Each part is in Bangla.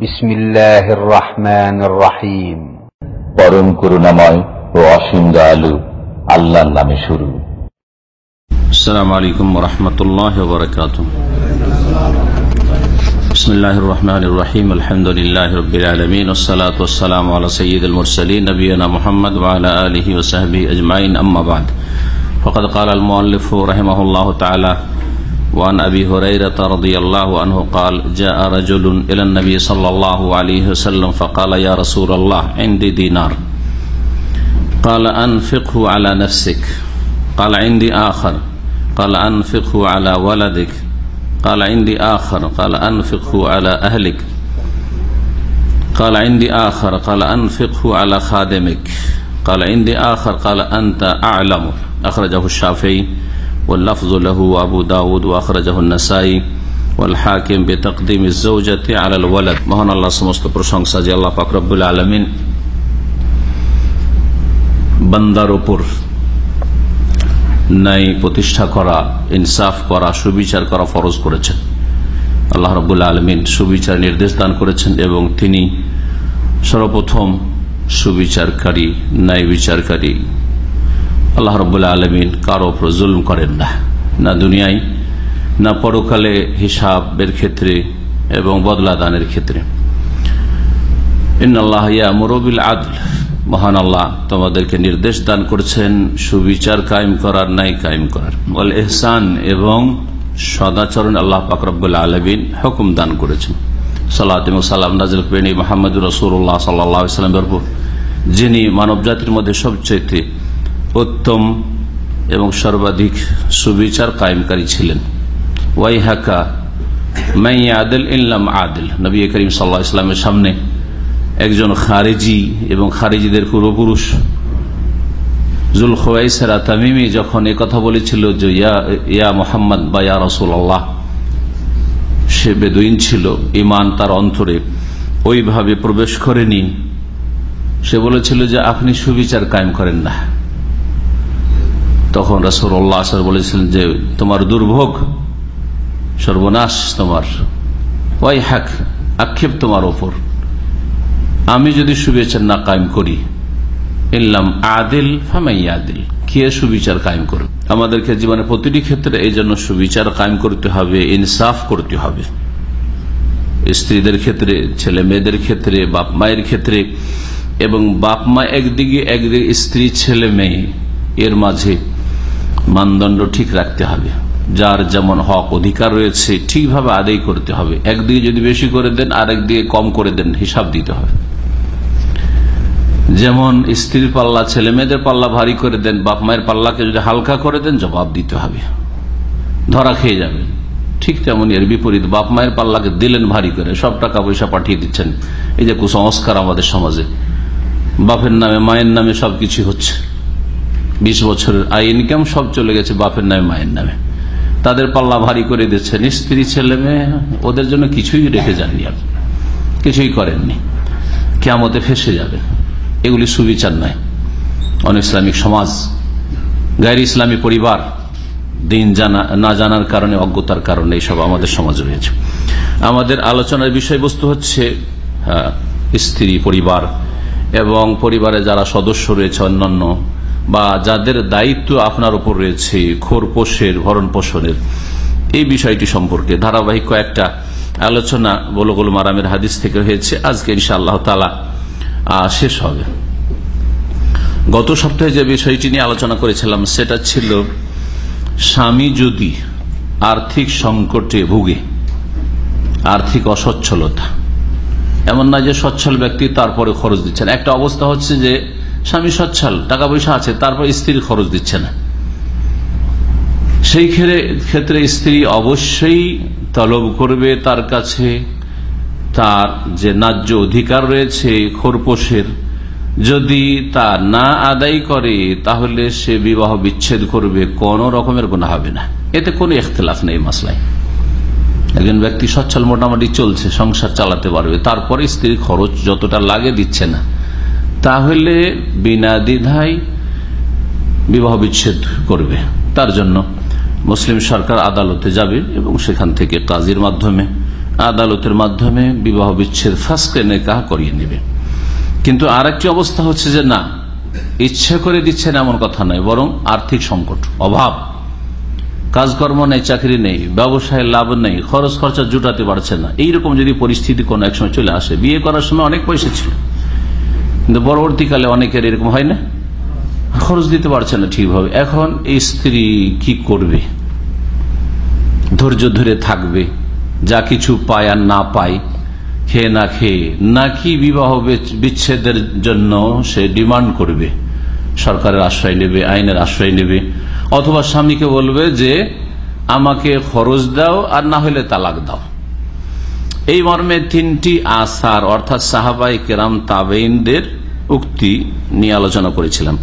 بسم الله الرحمن الرحيم পরম করুণাময় ও অসীম দয়ালু আল্লাহর নামে শুরু السلام عليكم ورحمة الله وبركاته بسم الله الرحمن الرحيم الحمد لله رب العالمين والصلاة والسلام على سيد المرسلين نبينا محمد وعلى آله وصحبه أجمعين أما بعد فقد قال المؤلف رحمه الله تعالى وعن أبي هريرة رضي الله عنه قال جاء رجل إلى النبي صلى الله عليه وسلم فقال يا رسول الله عندي دينار. قال أنفقه على نفسك. قال عندي آخر. قال أنفقه على ولدك. قال عندي آخر. قال أنفقه على أهلك. قال عندي آخر. قال أنفقه على خادمك. قال عندي آخر. قال أنت أعلم. أخرجه الشافعي. واللفظ له أبو داود وأخرجه النسائي والحاكم بتقديم الزوجة على الولد مهن الله سمست প্রশংসা যে আল্লাহ পাক রব্বুল আলামিন বান্দার উপর ন্যায় প্রতিষ্ঠা করা ইনসাফ করা সুবিচার করা ফরজ করেছেন আল্লাহ রবুল্লা আলমিন সুবিচার নির্দেশ দান করেছেন এবং তিনি সর্বপ্রথম সুবিচারকারী ন্যায় বিচারকারী আল্লাহ রবুল্লা আলমিন কারও উপর জুলম করেন না। না দুনিয়ায়, না পরকালে হিসাবের ক্ষেত্রে এবং বদলা দানের ক্ষেত্রে। ইন্নআল্লাহ মুরবিল আদল। মহান আল্লাহ তোমাদেরকে নির্দেশ দান করছেন, সুবিচার কায়েম করার নাই কায়েম করার। বল এহসান এবং সদাচরণ আল্লাহ পাকরবুল আলবিন হুকুম দান করেছেন। সাল্লাহ সাল্লাম নাজিল মোহাম্মদ রসুল্লাহ সাল্লামের উপর, যিনি মানব জাতির মধ্যে সবচেয়ে উত্তম এবং সর্বাধিক সুবিচার কায়েমকারী ছিলেন। ওয়াই হাকা মাই আদেল ইল্লাম আদিল। নবী করিম সাল্লাহ ইসলামের সামনে একজন খারেজি এবং খারেজিদের পূর্বপুরুষ। জুল খোয়াইসারা তামিমি যখন কথা বলেছিল যে, ইয়া মোহাম্মদ বা ইয়া রসুল্লাহ সে বেদুইন ছিল ইমান তার অন্তরে ওইভাবে প্রবেশ করেনি। সে বলেছিল যে, আপনি সুবিচার কায়েম করেন না। তখন রসুল্লাহ আসর বলেছিলেন যে, তোমার দুর্ভোগ সর্বনাশ তোমার। ওয়াই হাক আক্ষেপ তোমার ওপর। আমি যদি সুবিচার না কায়েম করি, ইল্লাম আদিল ফামাই আদিল কে সুবিচার কায়েম করবে? আমাদেরকে জীবনে প্রতিটি ক্ষেত্রে এই জন্য সুবিচার কায়েম করতে হবে, ইনসাফ করতে হবে। স্ত্রীদের ক্ষেত্রে, ছেলে মেয়েদের ক্ষেত্রে, বাপ মায়ের ক্ষেত্রে এবং বাপ মা একদিকে একদিকে, স্ত্রী, ছেলে, মেয়ে, এর মাঝে মানদণ্ড ঠিক রাখতে হবে। যার যেমন হক অধিকার রয়েছে, ঠিকভাবে আদায় করতে হবে। একদিকে যদি বেশি করে দেন, আরেকদিকে কম করে দেন, হিসাব দিতে হবে। যেমন স্ত্রীর পাল্লা, ছেলে মেয়েদের পাল্লা ভারী করে দেন, বাপ মায়ের পাল্লাকে যদি হালকা করে দেন, জবাব দিতে হবে। ধরা খেয়ে যাবে ঠিক তেমন এর বিপরীত, বাপ মায়ের পাল্লাকে দিলেন ভারী করে, সব টাকা পয়সা পাঠিয়ে দিচ্ছেন। এই যে কুসংস্কার আমাদের সমাজে। বাপের নামে, মায়ের নামে সবকিছু হচ্ছে। বিশ বছরের আই ইনকাম সব চলে গেছে বাপের নামে, মায়ের নামে। তাদের পাল্লা ভারী করে দিচ্ছেন স্ত্রী ছেলে মেয়ে, ওদের জন্য কিছুই রেখে যাননি আপনি কিছুই করেননি। কেমতে ফেসে যাবে। এগুলি সুবিচার নয়। অন ইসলামিক সমাজ, গায়ের ইসলামী পরিবার, দিন জানা, না জানার কারণে, অজ্ঞতার কারণে এইসব আমাদের সমাজ রয়েছে। আমাদের আলোচনার বিষয়বস্তু হচ্ছে স্ত্রী, পরিবার, এবং পরিবারে যারা সদস্য রয়েছে, অন্যান্য বা যাদের দায়িত্ব আপনার উপর রয়েছে, খোর পোষের, ভরণ পোষণের, এই বিষয়টি সম্পর্কে ধারাবাহিক কয়েকটা আলোচনা বলগুল মারামের হাদিস থেকে হয়েছে। আজকে ইনশা আল্লাহ তালা শেষ হবে। গত সপ্তাহে যে বিষয়টি নিয়ে আলোচনা করেছিলাম, সেটা ছিল স্বামী যদি আর্থিক সংকটে ভুগে, আর্থিক অসচ্ছলতা, এমন না যে সচ্ছল ব্যক্তি তারপরে খরচ দিচ্ছেন। একটা অবস্থা হচ্ছে যে স্বামী সচ্ছল, টাকা পয়সা আছে, তারপর স্ত্রীর খরচ দিচ্ছে না। সেই ক্ষেত্রে স্ত্রী অবশ্যই তলব করবে তার কাছে। তার যে ন্যায্য অধিকার রয়েছে খোরপোষের যদি তা না আদায় করে, তাহলে সে বিবাহ বিচ্ছেদ করবে, কোন রকমের গুণা হবে না। এতে কোনো ইখতলাফ নেই মাসলায়। একজন ব্যক্তি সচ্ছল মোটামুটি চলছে, সংসার চালাতে পারবে, তারপরে স্ত্রীর খরচ যতটা লাগে দিচ্ছে না। তাহলে বিনা দ্বিধায় বিবাহ বিচ্ছেদ করবে। তার জন্য মুসলিম সরকার আদালতে যাবে এবং সেখান থেকে কাজীর মাধ্যমে, আদালতের মাধ্যমে বিবাহ বিচ্ছেদ ফাঁসকে নেকাহ করিয়ে নেবে। কিন্তু আর অবস্থা হচ্ছে যে না, ইচ্ছে করে দিচ্ছেন এমন কথা নয়, বরং আর্থিক সংকট, অভাব। কাজকর্ম নেই, চাকরি নেই, ব্যবসায় লাভ নেই, খরচ খরচা জুটাতে পারছে না। এইরকম যদি পরিস্থিতি কোনো এক সময় চলে আসে, বিয়ে করার সময় অনেক পয়সা ছিল। কিন্তু পরবর্তীকালে অনেকের এরকম হয় না? খরচ দিতে পারছে না ঠিকভাবে। এখন এই স্ত্রী কি করবে? ধৈর্য ধরে থাকবে, যা কিছু পায় আর না পায়, খেয়ে না খেয়ে। নাকি বিবাহ বিচ্ছেদের জন্য সে ডিমান্ড করবে, সরকারের আশ্রয় নেবে, আইনের আশ্রয় নেবে, অথবা স্বামীকে বলবে যে, আমাকে খরচ দাও আর না হলে তালাক দাও। এই মর্মে তিনটি আসার, অর্থাৎ সাহাবাই কেরাম তাবেইনদের উক্তি নিয়ে আলোচনা করেছিলাম।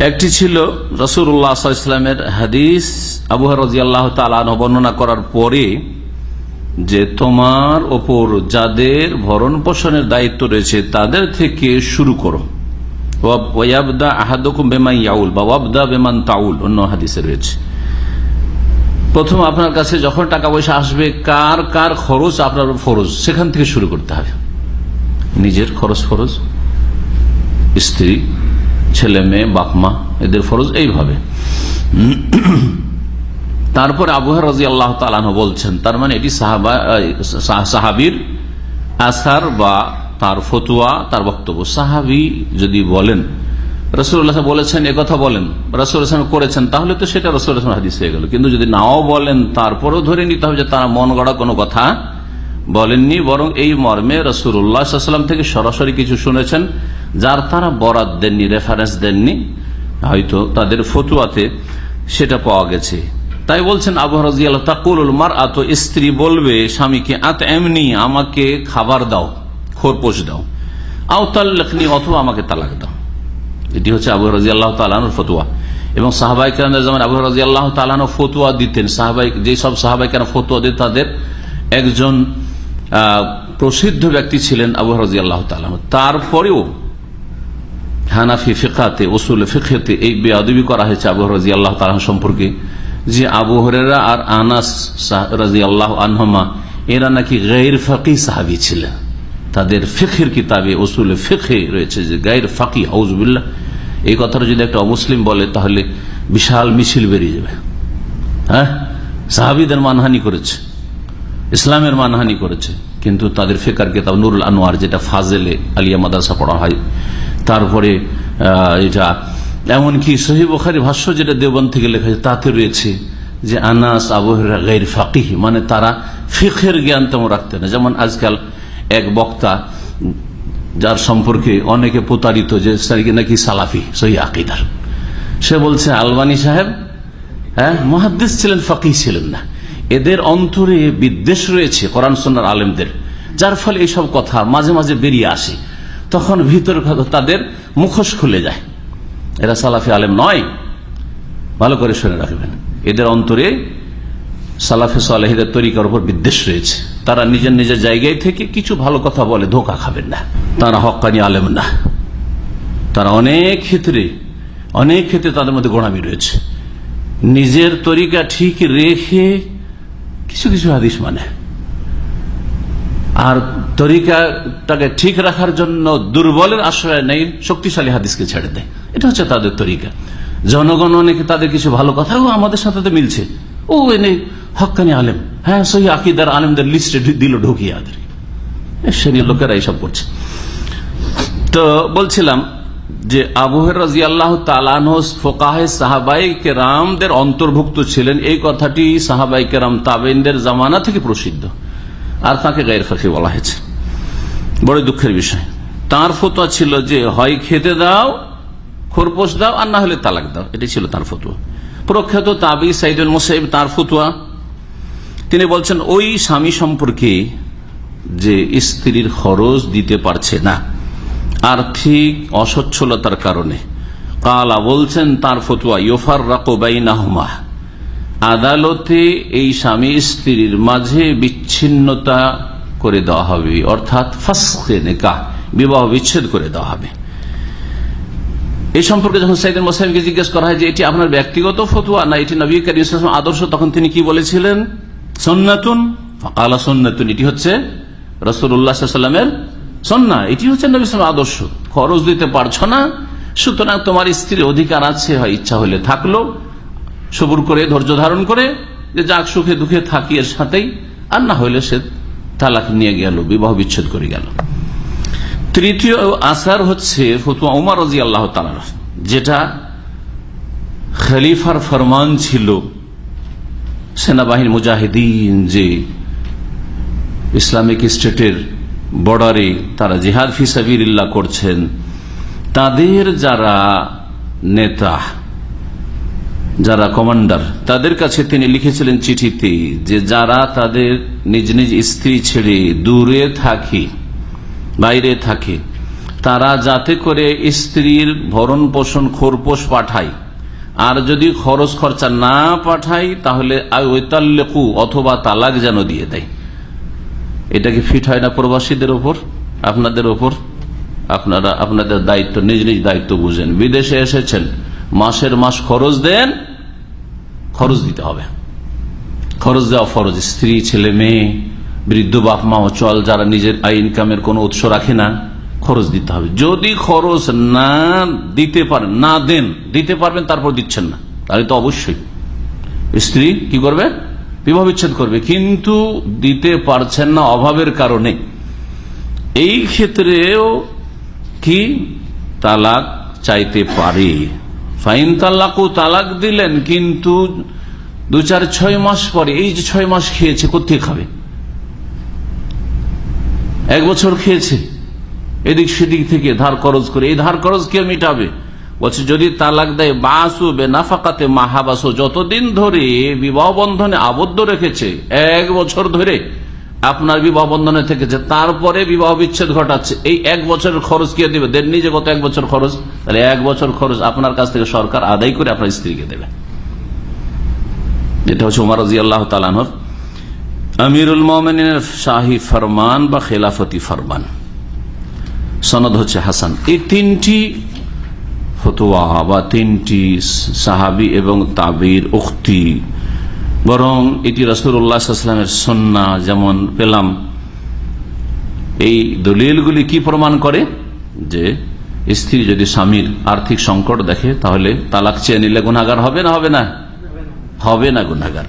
একটি ছিল রসুরামের হাদিস, আবু রাজিয়াল্লাহ তালান বর্ণনা করার পরে যে তোমার ওপর যাদের ভরণ পোষণের দায়িত্ব রয়েছে তাদের থেকে শুরু করো। ওয়াবদা বা বেমান তাউল, অন্য হাদিসে রয়েছে। প্রথম আপনার কাছে যখন টাকা পয়সা আসবে, কার কার খরচ আপনার ফরজ, সেখান থেকে শুরু করতে হবে। নিজের খরচ ফরজ। স্ত্রী, ছেলে, মেয়ে বাপমা এদের ফরজ এইভাবে। তারপরে আবুহার রাজি আল্লাহ তালাহ বলছেন, তার মানে এটি সাহাবির আসার বা তার ফতুয়া, তার বক্তব্য। সাহাবি যদি বলেন রসুল্লাহ বলেছেন কথা বলেন রসুল করেছেন, তাহলে তো সেটা রসুল হাদিস হয়ে গেল। কিন্তু যদি নাও বলেন, তারপরেও ধরে নিতে হবে যে তারা মন গড়া কোনো কথা বলেননি, বরং এই মর্মে রসুল্লাহাম থেকে সরাসরি কিছু শুনেছেন। যার তারা বরাত দেননি রেফারেন্স দেননি, হয়তো তাদের ফতুয়াতে সেটা পাওয়া গেছে। তাই বলছেন আবু রাজিয়াল তাকুল স্ত্রী বলবে, স্বামীকে আত এমনি আমাকে খাবার দাও খোরপোষ দাও। আওতাল লেখনি অথবা আমাকে তালাক দাও। এটি হচ্ছে আবু রাজি আল্লাহ তালানোর ফতুয়া। এবং সাহাবাই কেন যেমন আবু রাজি আল্লাহ তালানো ফতুয়া দিতেন। সাহাবাই যেসব সাহাবাই কেন ফতুয়া দিতেন তাদের একজন প্রসিদ্ধ ব্যক্তি ছিলেন আবু রাজি আল্লাহ তালান তারপরেও হানাফি ফিকাতে ওসুল ফিকেতে এই বেআবি করা হয়েছে আবু রাজি আল্লাহ তালান সম্পর্কে। যে আবু হরেরা আর আনাস রাজি আল্লাহ আনহমা, এরা নাকি গैर ফাকি সাহাবি ছিলেন। তাদের ফিখের কিতাবে ওসুল ফিখে রয়েছে যে গাইর ফাকি হাউজবিল্লা এই কথাটা যদি একটা অমুসলিম বলে, তাহলে বিশাল মিছিল বেরিয়ে যাবে। হ্যাঁ? সাহাবিদের মানহানি করেছে। ইসলামের মানহানি করেছে। কিন্তু তাদের ফেকার কিতাব নুরুল আনোয়ার যেটা ফাজেলে আলিয়া মাদাসা পড়া হয়, তারপরে এটা, এমনকি সহিব ওখারি ভাষ্য যেটা দেবন থেকে লেখা হয়েছে, তাতে রয়েছে যে আনাস আবহরা গাইর ফাকিহ মানে তারা ফিখের জ্ঞান তেমন রাখতে না। যেমন আজকাল এক বক্তা যার সম্পর্কে অনেকে প্রতারিত যে নাকি সালাফি? সহি আকিদার। সে বলছে, আলবানী সাহেব হ্যাঁ মহাদ্দেশ ছিলেন ফাঁকি ছিলেন না। এদের অন্তরে বিদ্বেষ রয়েছে কোরআন সন্ন্যার আলেমদের, যার ফলে এইসব কথা মাঝে মাঝে বেরিয়ে আসে। তখন ভিতর তাদের মুখোশ খুলে যায়। এরা সালাফি আলেম নয়। ভালো করে শুনে রাখবেন। এদের অন্তরে সালাফে সালেহিদের তরিকার উপর বিদ্বেষ রয়েছে। তারা নিজের নিজের জায়গায় থেকে কিছু ভালো কথা বলে, ধোকা খাবেন না। তারা হকানি আলেম না। তারা অনেক ক্ষেত্রে অনেক ক্ষেত্রে তাদের মধ্যে গোড়ামি রয়েছে। নিজের তরিকা ঠিক রেখে কিছু কিছু হাদিস মানে। আর তরিকাটাকে ঠিক রাখার জন্য দুর্বলের আশ্রয় নেই, শক্তিশালী হাদিসকে ছেড়ে দেয়। এটা হচ্ছে তাদের তরিকা। জনগণ অনেকে তাদের কিছু ভালো কথাও আমাদের সাথে তো মিলছে। ও এনে হকানি আলেম। হ্যাঁ সহি আকিদার আলেমদের লিস্টে দিল ঢুকিয়ে আদের। শ্রেণির লোকেরা এইসব করছে। তো বলছিলাম যে আবুহের রাজি আল্লাহ ফোকাহে সাহাবাই কেরামদের অন্তর্ভুক্ত ছিলেন। এই কথাটি সাহাবাই কেরাম তাবেনদের জামানা থেকে প্রসিদ্ধ। আর তাকে গায়ের ফাঁকি বলা হয়েছে। বড় দুঃখের বিষয়। তার ফতোয়া ছিল যে, হয় খেতে দাও খোরপোষ দাও, আর না হলে তালাক দাও। এটি ছিল তার ফতুয়া। প্রখ্যাত তাবি সাইদুল মুসাইব তার ফতুয়া। তিনি বলছেন, ওই স্বামী সম্পর্কে যে স্ত্রীর খরচ দিতে পারছে না আর্থিক অসচ্ছলতার কারণে। কালা বলছেন, তার ফতুয়া ইয়োফার রাকোবাইনাহমা আদালতে এই স্বামী স্ত্রীর মাঝে বিচ্ছিন্নতা করে দেওয়া হবে, অর্থাৎ নেকা বিবাহ বিচ্ছেদ করে দেওয়া হবে। এই সম্পর্কে যখন সাইদুল মোসাইমকে জিজ্ঞেস করা হয় যে, এটি আপনার ব্যক্তিগত ফতুয়া না এটি নবী করিম আদর্শ, তখন তিনি কি বলেছিলেন? সন্ন্যাতুন ফাকালা সন্ন্যতুন এটি হচ্ছে রসুল্লাহামের সন্না, এটি হচ্ছে নবী সালামের আদর্শ। খরচ দিতে পারছ না, সুতরাং তোমার স্ত্রীর অধিকার আছে, হয় ইচ্ছা হলে থাকল, সবুর করে, ধৈর্য ধারণ করে, যে যাক সুখে দুঃখে থাকি এর সাথেই, আর না হইলে সে তালাক নিয়ে গেল, বিবাহ বিচ্ছেদ করে গেল। তৃতীয় আসার হচ্ছে ফতুয়া উমার রাজি আল্লাহ তালার যেটা খলিফার ফরমান ছিল সেনাবাহিনী মুজাহিদিন যে ইসলামিক স্টেটের বর্ডারে তারা জিহাদ ফিসাবিল্লা করছেন, তাদের যারা নেতা, যারা কমান্ডার, তাদের কাছে তিনি লিখেছিলেন চিঠিতে যে যারা তাদের নিজ নিজ স্ত্রী ছেড়ে দূরে থাকে, বাইরে থাকে, তারা যাতে করে স্ত্রীর ভরণ পোষণ খোরপোষ পাঠায়। আর যদি খরচ খরচা না পাঠায়, তাহলে অথবা তালাক যেন দিয়ে দেয়। এটা কি ফিট হয় না প্রবাসীদের ওপর আপনাদের ওপর আপনারা, আপনাদের দায়িত্ব, নিজ নিজ দায়িত্ব বুঝেন। বিদেশে এসেছেন, মাসের মাস খরচ দেন, খরচ দিতে হবে। খরচ দেওয়া ফরজ। স্ত্রী, ছেলে, মেয়ে, বৃদ্ধ, বাপ, মা, চল, যারা নিজের ইনকামের কোন উৎস রাখে না, খরচ দিতে হবে। যদি খরচ না দিতে পারেন না দেন, দিতে পারবেন, তারপর দিচ্ছেন না। তাহলে তো অবশ্যই। স্ত্রী কি করবে? বিবাহ বিচ্ছেদ করবে, কিন্তু দিতে পারছেন না অভাবের কারণে। এই ক্ষেত্রেও কি তালাক চাইতে পারে? ফাইন তালাকও তালাক দিলেন, কিন্তু দু চার ছয় মাস পরে, এই যে ছয় মাস খেয়েছে কোথেকে খাবে? এক বছর খেয়েছে, এদিক সেদিক থেকে ধার খরচ করে, এই ধার খরচ কে মিটাবে? বলছে, যদি তালাক দেয়, বাসু বেনাফাকাতে মাহাবাসু। যতদিন ধরে বিবাহ বন্ধনে আবদ্ধ রেখেছে, এক বছর ধরে আপনার বিবাহ বন্ধনে থেকেছে, তারপরে বিবাহ বিচ্ছেদ ঘটাচ্ছে, এই এক বছরের খরচ কে দেবে? দেন নিজে গত এক বছর খরচ? তাহলে এক বছর খরচ আপনার কাছ থেকে সরকার আদায় করে আপনার স্ত্রীকে দেবে। এটা হচ্ছে উমার রাজি আল্লাহ তালানহর আমিরুল মোমিনের শাহী ফরমান বা খেলাফতি ফরমান। সনদ হচ্ছে হাসান। এই তিনটি ফতোয়া বা তিনটি সাহাবি এবং তাবির উক্তি। বরং এটি রসুল্লাহামের সন্না যেমন পেলাম। এই দলিলগুলি কি প্রমাণ করে? যে স্ত্রী যদি স্বামীর আর্থিক সংকট দেখে, তাহলে তালাক চেয়ে নিলে গুণাগার হবে না হবে না? হবে না গুণাগার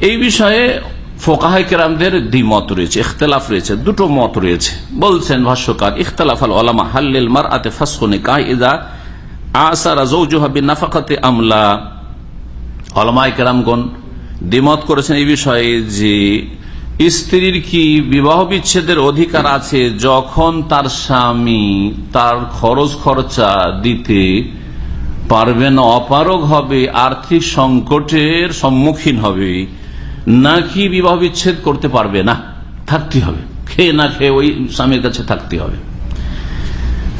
এই বিষয়ে ফোকাহাই কেরামদের দ্বিমত রয়েছে, ইখতলাফ রয়েছে, দুটো মত রয়েছে। বলছেন ভাষ্যকার, ইখতলাফ আল ওলামা হাল্লিল মার আতে ফাসনে কায়দা আসারা জৌজুহাবি নাফাকাতে আমলা অলমাই কেরামগণ দ্বিমত করেছেন এই বিষয়ে যে স্ত্রীর কি বিবাহ বিচ্ছেদের অধিকার আছে যখন তার স্বামী তার খরচ খরচা দিতে পারবে না, অপারগ হবে, আর্থিক সংকটের সম্মুখীন হবে, নাকি বিবাহ বিচ্ছেদ করতে পারবে না? থাকতে হবে। খেয়ে না খেয়ে ওই স্বামীর কাছে থাকতে হবে।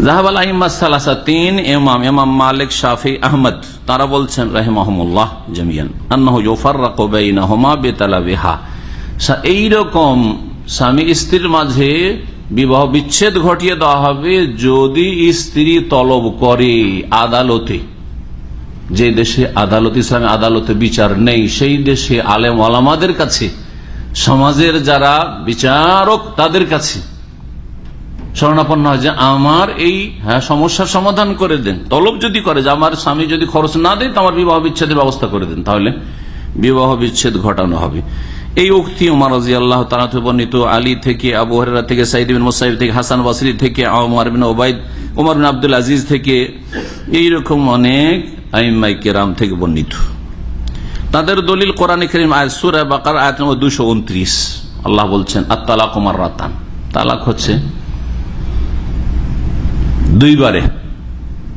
জাহাবাল আহিমাসালাসা তিন এমাম এমাম মালিক শাফি আহমদ, তারা বলছেন, রাহেমাহমুল্লাহ জমিয়ান, আন্নাহ জোফার রাকোবাইনাহমা বেতালা বেহা এইরকম স্বামী স্ত্রীর মাঝে বিবাহ বিচ্ছেদ ঘটিয়ে দেওয়া হবে যদি স্ত্রী তলব করে আদালতে। যে দেশে আদালত ইসলামী আদালতে বিচার নেই, সেই দেশে আলেম আলামাদের কাছে, সমাজের যারা বিচারক, তাদের কাছে। স্মরণাপন্ন হয় যে আমার এই হ্যাঁ সমস্যার সমাধান করে দেন। তলব যদি করে যে আমার স্বামী যদি খরচ না দেয় আমার বিবাহ বিচ্ছেদের ব্যবস্থা করে দেন। তাহলে বিবাহ বিচ্ছেদ ঘটানো হবে। এই উক্তি উমার রাজি আল্লাহ বর্ণিত। আলী থেকে, আবু হরেরা থেকে সাইদিন মোসাইব থেকে, হাসান বাসরি থেকে, উমার বিন ওবায়দ উমর বিন আব্দুল আজিজ থেকে, এইরকম অনেক আইমাই কেরাম থেকে বর্ণিত। তাদের দলিল কোরআন করিম আয় সুরা বাকার আয়াত নম্বর দুশো উনত্রিশ। আল্লাহ বলছেন আত্মালা কুমার রাতান তালাক হচ্ছে দুইবারে।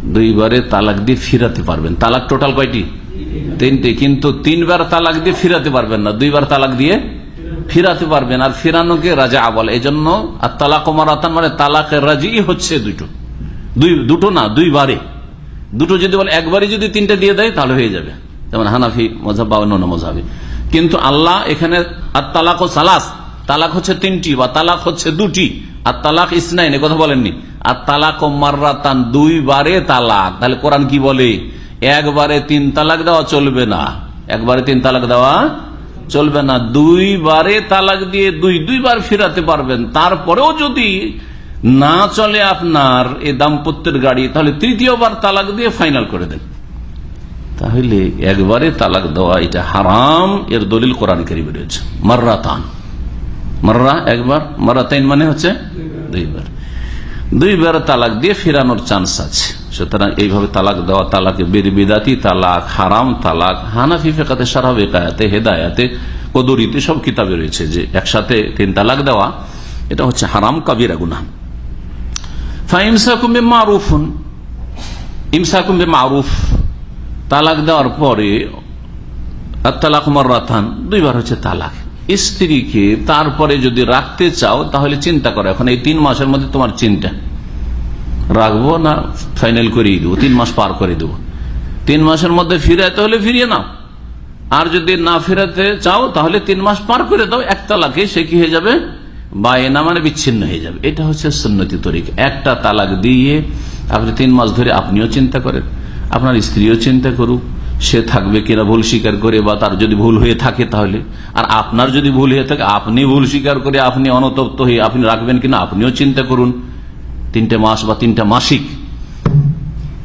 দুইবারে তালাক দিয়ে ফিরাতে পারবেন। তালাক টোটাল কয়টি? তিনটি। কিন্তু তিনবার তালাক দিয়ে ফিরাতে পারবেন না। দুইবার তালাক দিয়ে ফিরাতে পারবেন। আর ফিরানোকে রাজা বলে। এই জন্য আর তালাক মারাতান মানে তালাকের রাজি হচ্ছে দুটো। দুই, দুটো না, দুইবারে। দুটো যদি বলে একবারই যদি তিনটা দিয়ে দেয়, তাহলে হয়ে যাবে। যেমন হানাফি মজাব বা অন্য মজাবি কিন্তু আল্লাহ এখানে আর তালাক ও সালাস। তালাক হচ্ছে তিনটি বা তালাক হচ্ছে দুটি। আর তালাক ইসনাইন কথা বলেননি। আর তালাক ও মার্রাতান, দুইবারে তালাক। তাহলে কোরআন কি বলে? একবারে তিন তালাক দেওয়া চলবে না। একবারে তিন তালাক দেওয়া চলবে না। দুইবারে তালাক দিয়ে দুই, দুইবার ফিরাতে পারবেন। তারপরেও যদি না চলে আপনার এ দাম্পত্যের গাড়ি, তাহলে তৃতীয়বার তালাক দিয়ে ফাইনাল করে দেন। তাহলে একবারে তালাক দেওয়া, এটা হারাম, এর দলিল কোরআন কারিমে রয়েছে। মার্রা তান মার্রা একবার মার্রা তাইন মানে হচ্ছে দুইবার। দুইবার তালাক দিয়ে ফেরানোর চান্স আছে। সুতরাং এইভাবে তালাক দেওয়া, তালাকে বেদাতি তালাক হারাম, তালাক হানাফি ফেকাতে সারা বেকায়াতে হেদায়াতে, কদরিতে সব কিতাবে রয়েছে যে একসাথে তিন তালাক দেওয়া, এটা হচ্ছে হারাম কাবিরা গুনা তালাক দেওয়ার পরে তালাক মর্রাথান দুইবার হচ্ছে তালাক। স্ত্রীকে তারপরে যদি রাখতে চাও, তাহলে চিন্তা করো, এখন এই তিন মাসের মধ্যে তোমার চিন্তা। রাখব না ফাইনাল করিয়ে দেবো, তিন মাস পার করে দেবো। তিন মাসের মধ্যে ফিরাতে হলে ফিরিয়ে নাও। আর যদি না ফিরাতে চাও, তাহলে তিন মাস পার করে দাও, এক তালাকে, সে কি হয়ে যাবে? বায়না মানে বিচ্ছিন্ন হয়ে যাবে। এটা হচ্ছে সুন্নতি তরিক। একটা তালাক দিয়ে আপনি তিন মাস ধরে আপনিও চিন্তা করেন, আপনার স্ত্রীও চিন্তা করুক। সে থাকবে কিনা ভুল স্বীকার করে বা তার যদি ভুল হয়ে থাকে তাহলে। আর আপনার যদি ভুল হয়ে থাকে, আপনি ভুল স্বীকার করে আপনি অনতপ্ত হয়ে আপনি রাখবেন কিনা আপনিও চিন্তা করুন। তিনটে মাস বা তিনটা মাসিক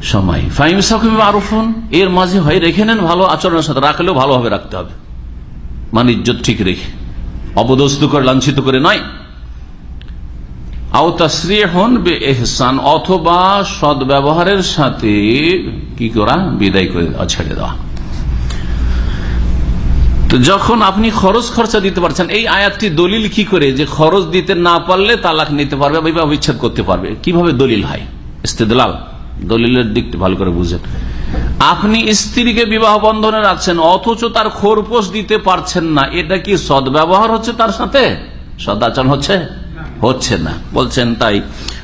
সময়। ফাইম সাকুম আরফন এর মাঝে হয় রেখে নেন ভালো আচরণের সাথে, রাখলেও ভালোভাবে রাখতে হবে। মানে ইজ্জত ঠিক রেখে। অবদস্ত করে, লাঞ্ছিত করে নয়। এহসান অথবা সদ ব্যবহারের সাথে কি করা? বিদায় করে ছেড়ে দেওয়া। তো যখন আপনি খরচ খরচা দিতে পারছেন, এই আয়াতটি দলিল কি করে? যে খরচ দিতে না পারলে তালাক নিতে পারবে বা বিচ্ছেদ করতে পারবে। কীভাবে দলিল হয়? ইস্তেদলাল, দলিলের দিকটি ভালো করে বুঝেন। আপনি স্ত্রীকে বিবাহ বন্ধনে রাখছেন, অথচ তার খোরপোষ দিতে পারছেন না। এটা কি সদ ব্যবহার হচ্ছে তার সাথে? সদাচরণ হচ্ছে? হচ্ছে না। বলছেন তাই,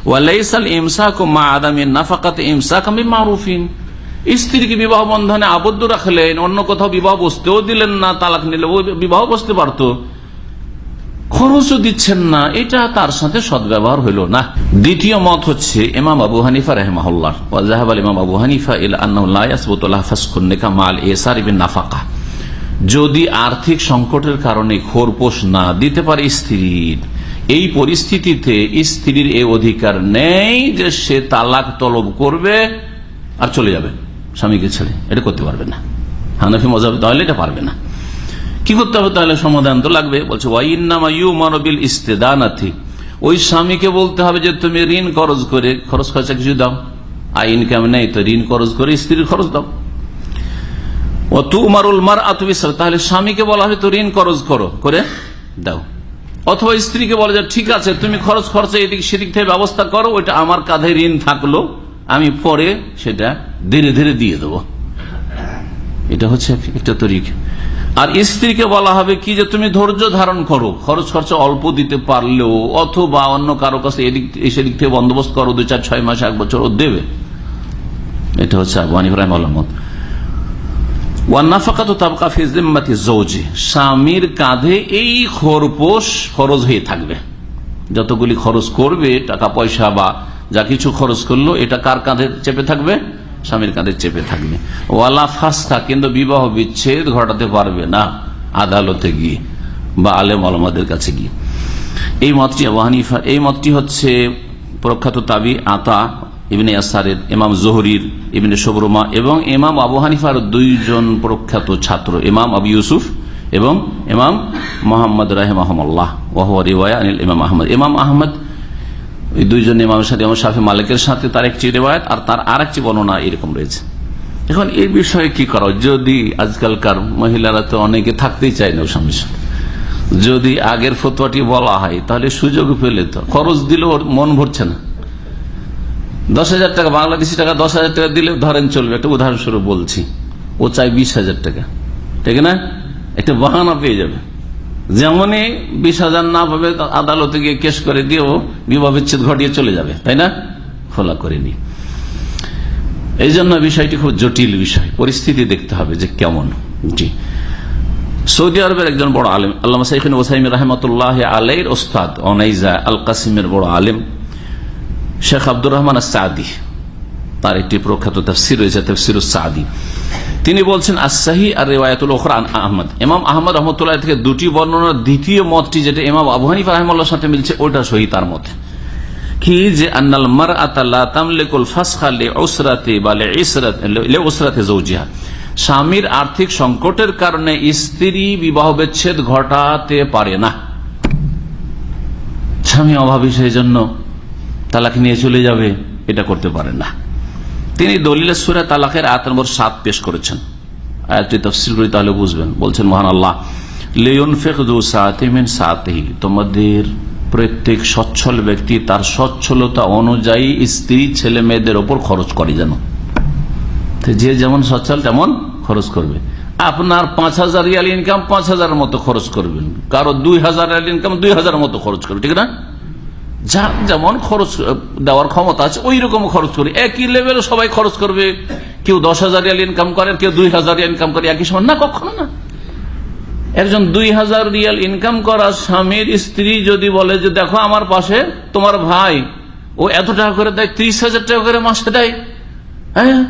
ওয়ালাইসাল ইমসাক মা আদামি নাফাকাত ইমসাক আমি মারুফিন। স্ত্রীকে বিবাহ বন্ধনে আবদ্ধ রাখলেন, অন্য কোথাও বিবাহ বসতেও দিলেন না, তালাক নিলে ও বিবাহ বসতে পারত। খরচও দিচ্ছেন না, এটা তার সাথে সদ্ব্যবহার হইল না। দ্বিতীয় মত হচ্ছে ইমাম আবু হানিফা রহমাহুল্লাহ। হানিফা মাল যদি আর্থিক সংকটের কারণে খোরপোষ না দিতে পারে স্ত্রীর এই পরিস্থিতিতে স্ত্রীর এ অধিকার নেই যে সে তালাক তলব করবে আর চলে যাবে, স্বামীকে ছেড়ে। এটা করতে পারবে না। হানাফি মজাব তাহলে এটা পারবে না। কি করতে হবে তাহলে? সমাধান তো লাগবে। বলছে ওয়াইনামাবিল ইস্তেদানাথি ওই স্বামীকে বলতে হবে যে, তুমি ঋণ খরচ করে, খরচ খরচা কিছু দাও। আই ইনকাম নেই তো ঋণ খরচ করে স্ত্রীর খরচ দাও। ও তু উমারুল মার তাহলে স্বামীকে বলা হয় তো ঋণ খরচ করো, করে দাও। অথবা স্ত্রীকে বলে যে, ঠিক আছে, তুমি খরচ খরচা এদিক সেদিক থেকে ব্যবস্থা করো, ওইটা আমার কাঁধে ঋণ থাকল, আমি পরে সেটা ধীরে ধীরে দিয়ে দেব। এটা হচ্ছে একটা তরিক। আর স্ত্রীকে বলা হবে কি যে, তুমি ধৈর্য ধারণ করো, খরচ খরচা অল্প দিতে পারলেও, অথবা অন্য কারও কাছে এদিক সেদিক থেকে বন্দোবস্ত করো, দু চার, ছয় মাস, এক বছর দেবে। এটা হচ্ছে স্বামীর কাঁধে এই খরপোষ খরচ হয়ে থাকবে। যতগুলি খরচ করবে, টাকা, পয়সা বা যা কিছু খরচ করল, এটা কার কাঁধে চেপে থাকবে? স্বামীর কাঁধে চেপে থাকবে। ওয়ালা ফাস্তা, কিন্তু বিবাহ বিচ্ছেদ ঘটাতে পারবে না আদালতে গিয়ে বা আলেম আলমাদের কাছে গিয়ে। এই মতটি ওয়াহানিফা এই মতটি হচ্ছে প্রখ্যাত তাবি আতা ইবনে আসারের ইমাম জোহরির, ইবনে সবরমা এবং ইমাম আবু হানিফার দুইজন প্রখ্যাত ছাত্র, ইমাম আবু ইউসুফ এবং ইমাম মোহাম্মদ রাহেমাহমল্লাহ। ওয়াহ রিওয়া আনিল ইমাম আহমদ। ইমাম আহমদ ওই দুইজন ইমামের সাথে ইমাম শাফি মালিকের সাথে তার একটি রেওয়ায়ত আর তার আর একটি বর্ণনা এরকম রয়েছে। এখন এই বিষয়ে কি করা যদি আজকালকার মহিলারা তো অনেকে থাকতেই চায় না স্বামীর সাথে যদি আগের ফতোয়াটি বলা হয়, তাহলে সুযোগ পেলে তো খরচ দিলেও মন ভরছে না। দশ হাজার টাকা, বাংলাদেশি টাকা দশ হাজার টাকা দিলে ধরেন চলবে। একটা উদাহরণস্বরূপ বলছি, ও চাই বিশ হাজার টাকা, ঠিক না? একটা বাহানা পেয়ে যাবে। যেমনই বিশ হাজার না পাবে, আদালতে গিয়ে কেস করে দিয়েও বিবাহ বিচ্ছেদ ঘটিয়ে চলে যাবে, তাই না? খোলা করেনি। এই জন্য বিষয়টি খুব জটিল বিষয়। পরিস্থিতি দেখতে হবে যে কেমন। জি। সৌদি আরবের একজন বড় আলেম আল্লাহ সাইফিন ওসাইম রহমতুল্লাহ আলাইর ওস্তাদ, অনাইজা আল কাসিমের বড় আলেম। শেখ আব্দুর রহমান সাদি তার একটি প্রখ্যাত তফসির রয়েছে, তফসির সাদি তিনি বলছেন আসাহি আর রেওয়ায়তুল ওখরান আহমদ। ইমাম আহমদ রহমতুল্লাহ থেকে দুটি বর্ণনার দ্বিতীয় মতটি যেটা ইমাম আবু হানিফ সাথে মিলছে, ওটা সহি তার মতে। কি যে, আন্নাল মার আতাল্লাহ তামলিকুল ফাসখা ওসরাতে বা লে ওসরাতে জৌজিহা স্বামীর আর্থিক সংকটের কারণে স্ত্রী বিবাহ বিচ্ছেদ ঘটাতে পারে না। স্বামী অভাবী, সেই জন্য তালাক নিয়ে চলে যাবে, এটা করতে পারে না। তিনি দলিলের সুরে তালাকের আয়াত নম্বর সাত পেশ করেছেন। আয়াতটি তফসিল করি তাহলে বুঝবেন। বলছেন মহান আল্লাহ তোমাদের প্রত্যেক সচ্ছল ব্যক্তি তার সচ্ছলতা অনুযায়ী স্ত্রী ছেলে মেয়েদের ওপর খরচ করে যেন। যে যেমন সচ্ছল, তেমন খরচ করবে। আপনার পাঁচ হাজার ইনকাম পাঁচ হাজারের মতো খরচ করবেন। কারও দুই হাজার ইনকাম দুই হাজার মতো খরচ করবে, ঠিক না? যার যেমন খরচ দেওয়ার ক্ষমতা আছে ওই রকম খরচ করে। একই লেভেলে সবাই খরচ করবে। কেউ দশ হাজার রিয়াল ইনকাম করে, কেউ দুই হাজার ইনকাম করে, একই সময় না, কখনো না। একজন দুই হাজার রিয়াল ইনকাম করা স্বামীর স্ত্রী যদি বলে যে, দেখো, আমার পাশে তোমার ভাই, ও এত টাকা করে দেয়, ত্রিশ হাজার টাকা করে মাসে দেয়। হ্যাঁ?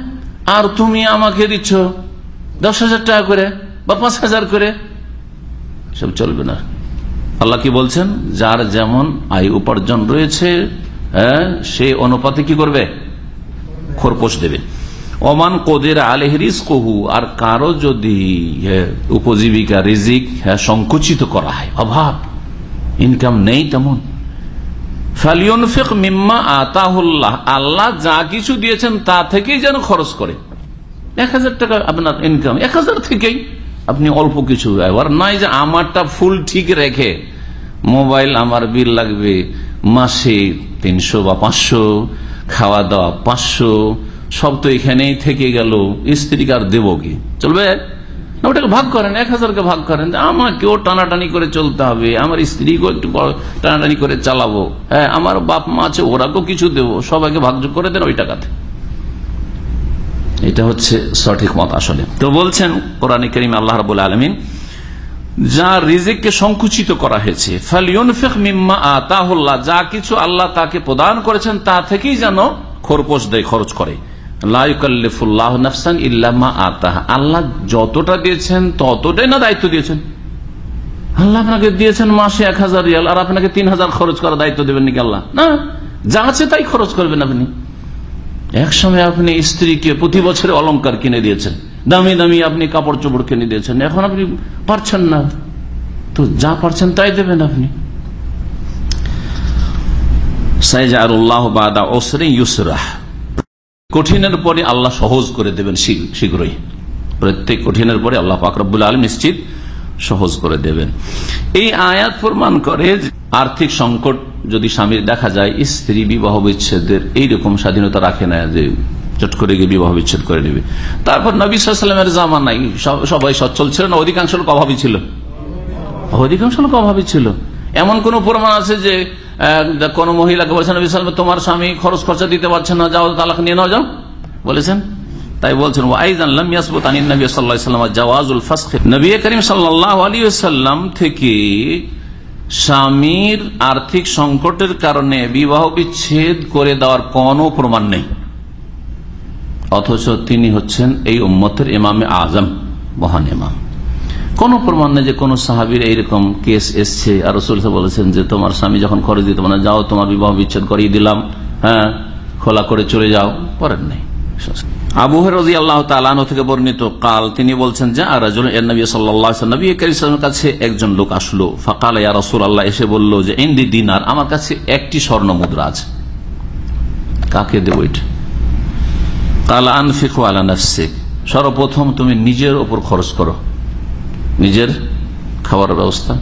আর তুমি আমাকে দিচ্ছ দশ হাজার টাকা করে বা পাঁচ হাজার করে। সব চলবে না। আল্লাহ কি বলছেন? যার যেমন আয় উপার্জন রয়েছে হ্যাঁ সে অনুপাতে কি করবে? খোরপোশ দেবে। অমান কোদের আলেহরিস কহু আর কারও যদি উপজীবিকা রিজিক হ্যাঁ সংকুচিত করা হয়, অভাব ইনকাম নেই তেমন। ফ্যালিওনফেক মিম্মা আতাহুল্লাহ, আল্লাহ যা কিছু দিয়েছেন তা থেকেই যেন খরচ করে। এক হাজার টাকা আপনার ইনকাম এক হাজার থেকেই। আপনি অল্প কিছু আর নয় যে আমারটা ফুল ঠিক রেখে মোবাইল, আমার বিল লাগবে মাসে তিনশো বা পাঁচশো, খাওয়া দাওয়া পাঁচশো, সব তো এখানেই থেকে গেল। স্ত্রীকে আর দেবো কি? চলবে? ওটাকে ভাগ করেন, এক হাজারকে ভাগ করেন। আমাকেও টানাটানি করে চলতে হবে, আমার স্ত্রীকেও একটু টানাটানি করে চালাবো। হ্যাঁ আমার বাপ মা আছে, ওরাকেও কিছু দেবো, সবাইকে ভাগযোগ করে দেন ওই টাকাতে। এটা হচ্ছে সঠিক মত আসলে। তো বলছেন কোরআন করিম আল্লাহ রাবুল আলমিন, যা রিজিককে সংকুচিত করা হয়েছে যা কিছু আল্লাহ তাকে প্রদান করেছেন তা থেকেই যেন খোরপোশ দেয়, খরচ করে। আল্লাহ যতটা দিয়েছেন, ততটাই না দায়িত্ব দিয়েছেন? আল্লাহ আপনাকে দিয়েছেন মাসে এক হাজার রিয়াল, আর আপনাকে তিন হাজার খরচ করার দায়িত্ব দেবেন নাকি আল্লাহ? না, যা আছে তাই খরচ করবেন আপনি। এক সময় আপনি স্ত্রীকে প্রতি বছরে অলংকার কিনে দিয়েছেন। দামি দামি আপনি কাপড় চোপড় কিনে দিয়েছেন। এখন আপনি পারছেন না। তো যা পারছেন তাই দেবেন আপনি। কঠিনের পরে আল্লাহ সহজ করে দেবেন শীঘ্রই। প্রত্যেক কঠিনের পরে আল্লাহ ফাকরবুল আলম নিশ্চিত সহজ করে দেবেন। এই আয়াত প্রমাণ করে আর্থিক সংকট যদি স্বামীর দেখা যায়, স্ত্রী বিবাহ বিচ্ছেদের এইরকম স্বাধীনতা রাখে না যে চট করে গিয়ে বিবাহ বিচ্ছেদ করে নেবে। তারপর নবী জামা নাই সবাই সচ্ছল ছিল না, অধিকাংশ লোক অভাবী ছিল। অধিকাংশ লোক অভাবী ছিল। এমন কোন প্রমাণ আছে যে কোন মহিলাকে বলছেন তোমার স্বামী খরচ খরচা দিতে পারছে না, যাও তালাক নিয়ে নাও, যাও। বলেছেন? তাই বলছেন করিম সাল্লাম থেকে স্বামীর আর্থিক সংকটের কারণে বিবাহ বিচ্ছেদ করে দেওয়ার কোন প্রমাণ নেই। অথচ তিনি হচ্ছেন এই উম্মতের ইমামে আজম, মহান ইমাম। কোন প্রমাণ নেই যে কোন সাহাবির এইরকম কেস এসছে। আর রসুল বলেছেন যে, তোমার স্বামী যখন খরচ দিতে মানে যাও, তোমার বিবাহ বিচ্ছেদ করিয়ে দিলাম। হ্যাঁ খোলা করে চলে যাও। পরের নেই। আবুহের রাজি আল্লাহ তালানো থেকে বর্ণিত কাল, তিনি বলছেন, যে আর নবী সাল্লাবী কাছে একজন লোক আসলো। ফাকাল, ইয়া রসুল আল্লাহ এসে বলল যে, ইন্দি দিনার, আমার কাছে একটি স্বর্ণ মুদ্রা আছে। কাকে দেব এটা? কাল আনফিক আলা নাফসিক সর্বপ্রথম তুমি নিজের ওপর খরচ করো। নিজের খাবার ব্যবস্থা,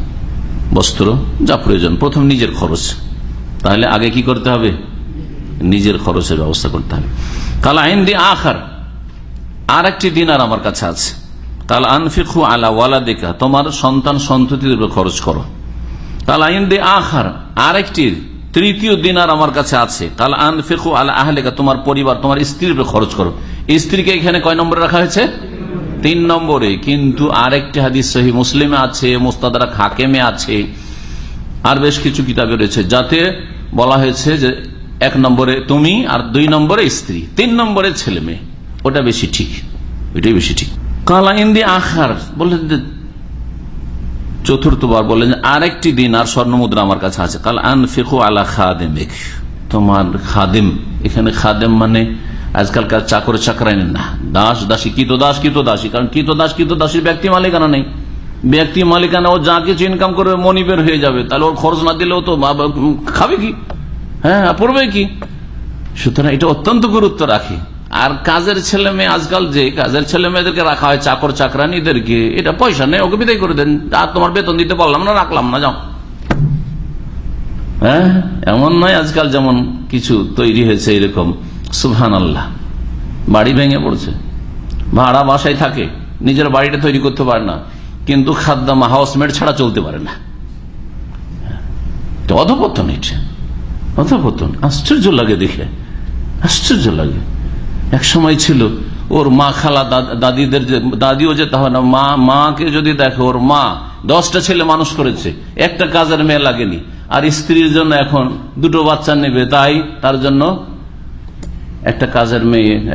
বস্ত্র, যা প্রয়োজন, প্রথম নিজের খরচ। তাহলে আগে কি করতে হবে? নিজের খরচের ব্যবস্থা করতে হবে। কাল আইন দি আখার আর একটি দিনার আমার কাছে আছে। কাল আনফিকু আলা ওয়ালা দেখা তোমার সন্তান সন্ততির উপর খরচ করো। কাল আইন দি আখার আর একটি তৃতীয় দিনার আমার কাছে আছে। কাল আনফিকু আলা আহলেকা, তোমার পরিবার, তোমার স্ত্রীর উপর খরচ করো। স্ত্রীকে এখানে কয় নম্বরে রাখা হয়েছে? তিন নম্বরে, কিন্তু আরেকটি হাদিস সহি মুসলিমে আছে মোস্তাদারা হাকেমে আছে, আর বেশ কিছু কিতাবে রয়েছে। যাতে বলা হয়েছে যে এক নম্বরে তুমি আর দুই নম্বরে স্ত্রী। তিন নম্বরে ছেলে মেয়ে। ওটা বেশি ঠিক। ওইটাই বেশি ঠিক। কালা ইন্দি আখার বললেন চতুর্থবার বললেন আরেকটি দিন আর স্বর্ণ মুদ্রা আমার কাছে আছে। কাল আলা খাদেম তোমার খাদেম। এখানে খাদেম মানে আজকালকার চাকর না। দাস দাসী, কিত দাস, কিত দাসী। কারণ কিত দাস, কিত দাসীর ব্যক্তি মালিকানা নেই। ব্যক্তি মালিকানা, ও যা কিছু ইনকাম করবে মনি বের হয়ে যাবে। তাহলে ওর খরচ না দিলেও তো খাবে কি? হ্যাঁ পড়বে কি? সুতরাং এটা অত্যন্ত গুরুত্ব রাখি। আর কাজের ছেলে মেয়ে আজকাল যে কাজের ছেলে মেয়েদেরকে রাখা হয় চাকর চাকরানিদেরকে, এটা পয়সা নেই, ওকে বিদায় করে দেন। আর তোমার বেতন দিতে পারলাম না, রাখলাম না, যাও। হ্যাঁ এমন নয় আজকাল যেমন কিছু তৈরি হয়েছে এরকম। সুহান আল্লাহ বাড়ি ভেঙে পড়ছে। ভাড়া বাসায় থাকে, নিজের বাড়িটা তৈরি করতে পারে না। কিন্তু খাদ্যামা হাউসমেট ছাড়া চলতে পারে না। অধপতন এটা। অধপতন আশ্চর্য লাগে দেখে আশ্চর্য লাগে। এক সময় ছিল, ওর মা খালা দাদ- দাদিদের দাদিও যেতে হয় না, মা, মাকে যদি দেখে, ওর মা দশটা ছেলে মানুষ করেছে, একটা কাজের মেয়ে লাগেনি। আর স্ত্রীর জন্য এখন দুটো বাচ্চা নেবে, তাই তার জন্য একটা কাজের মেয়ে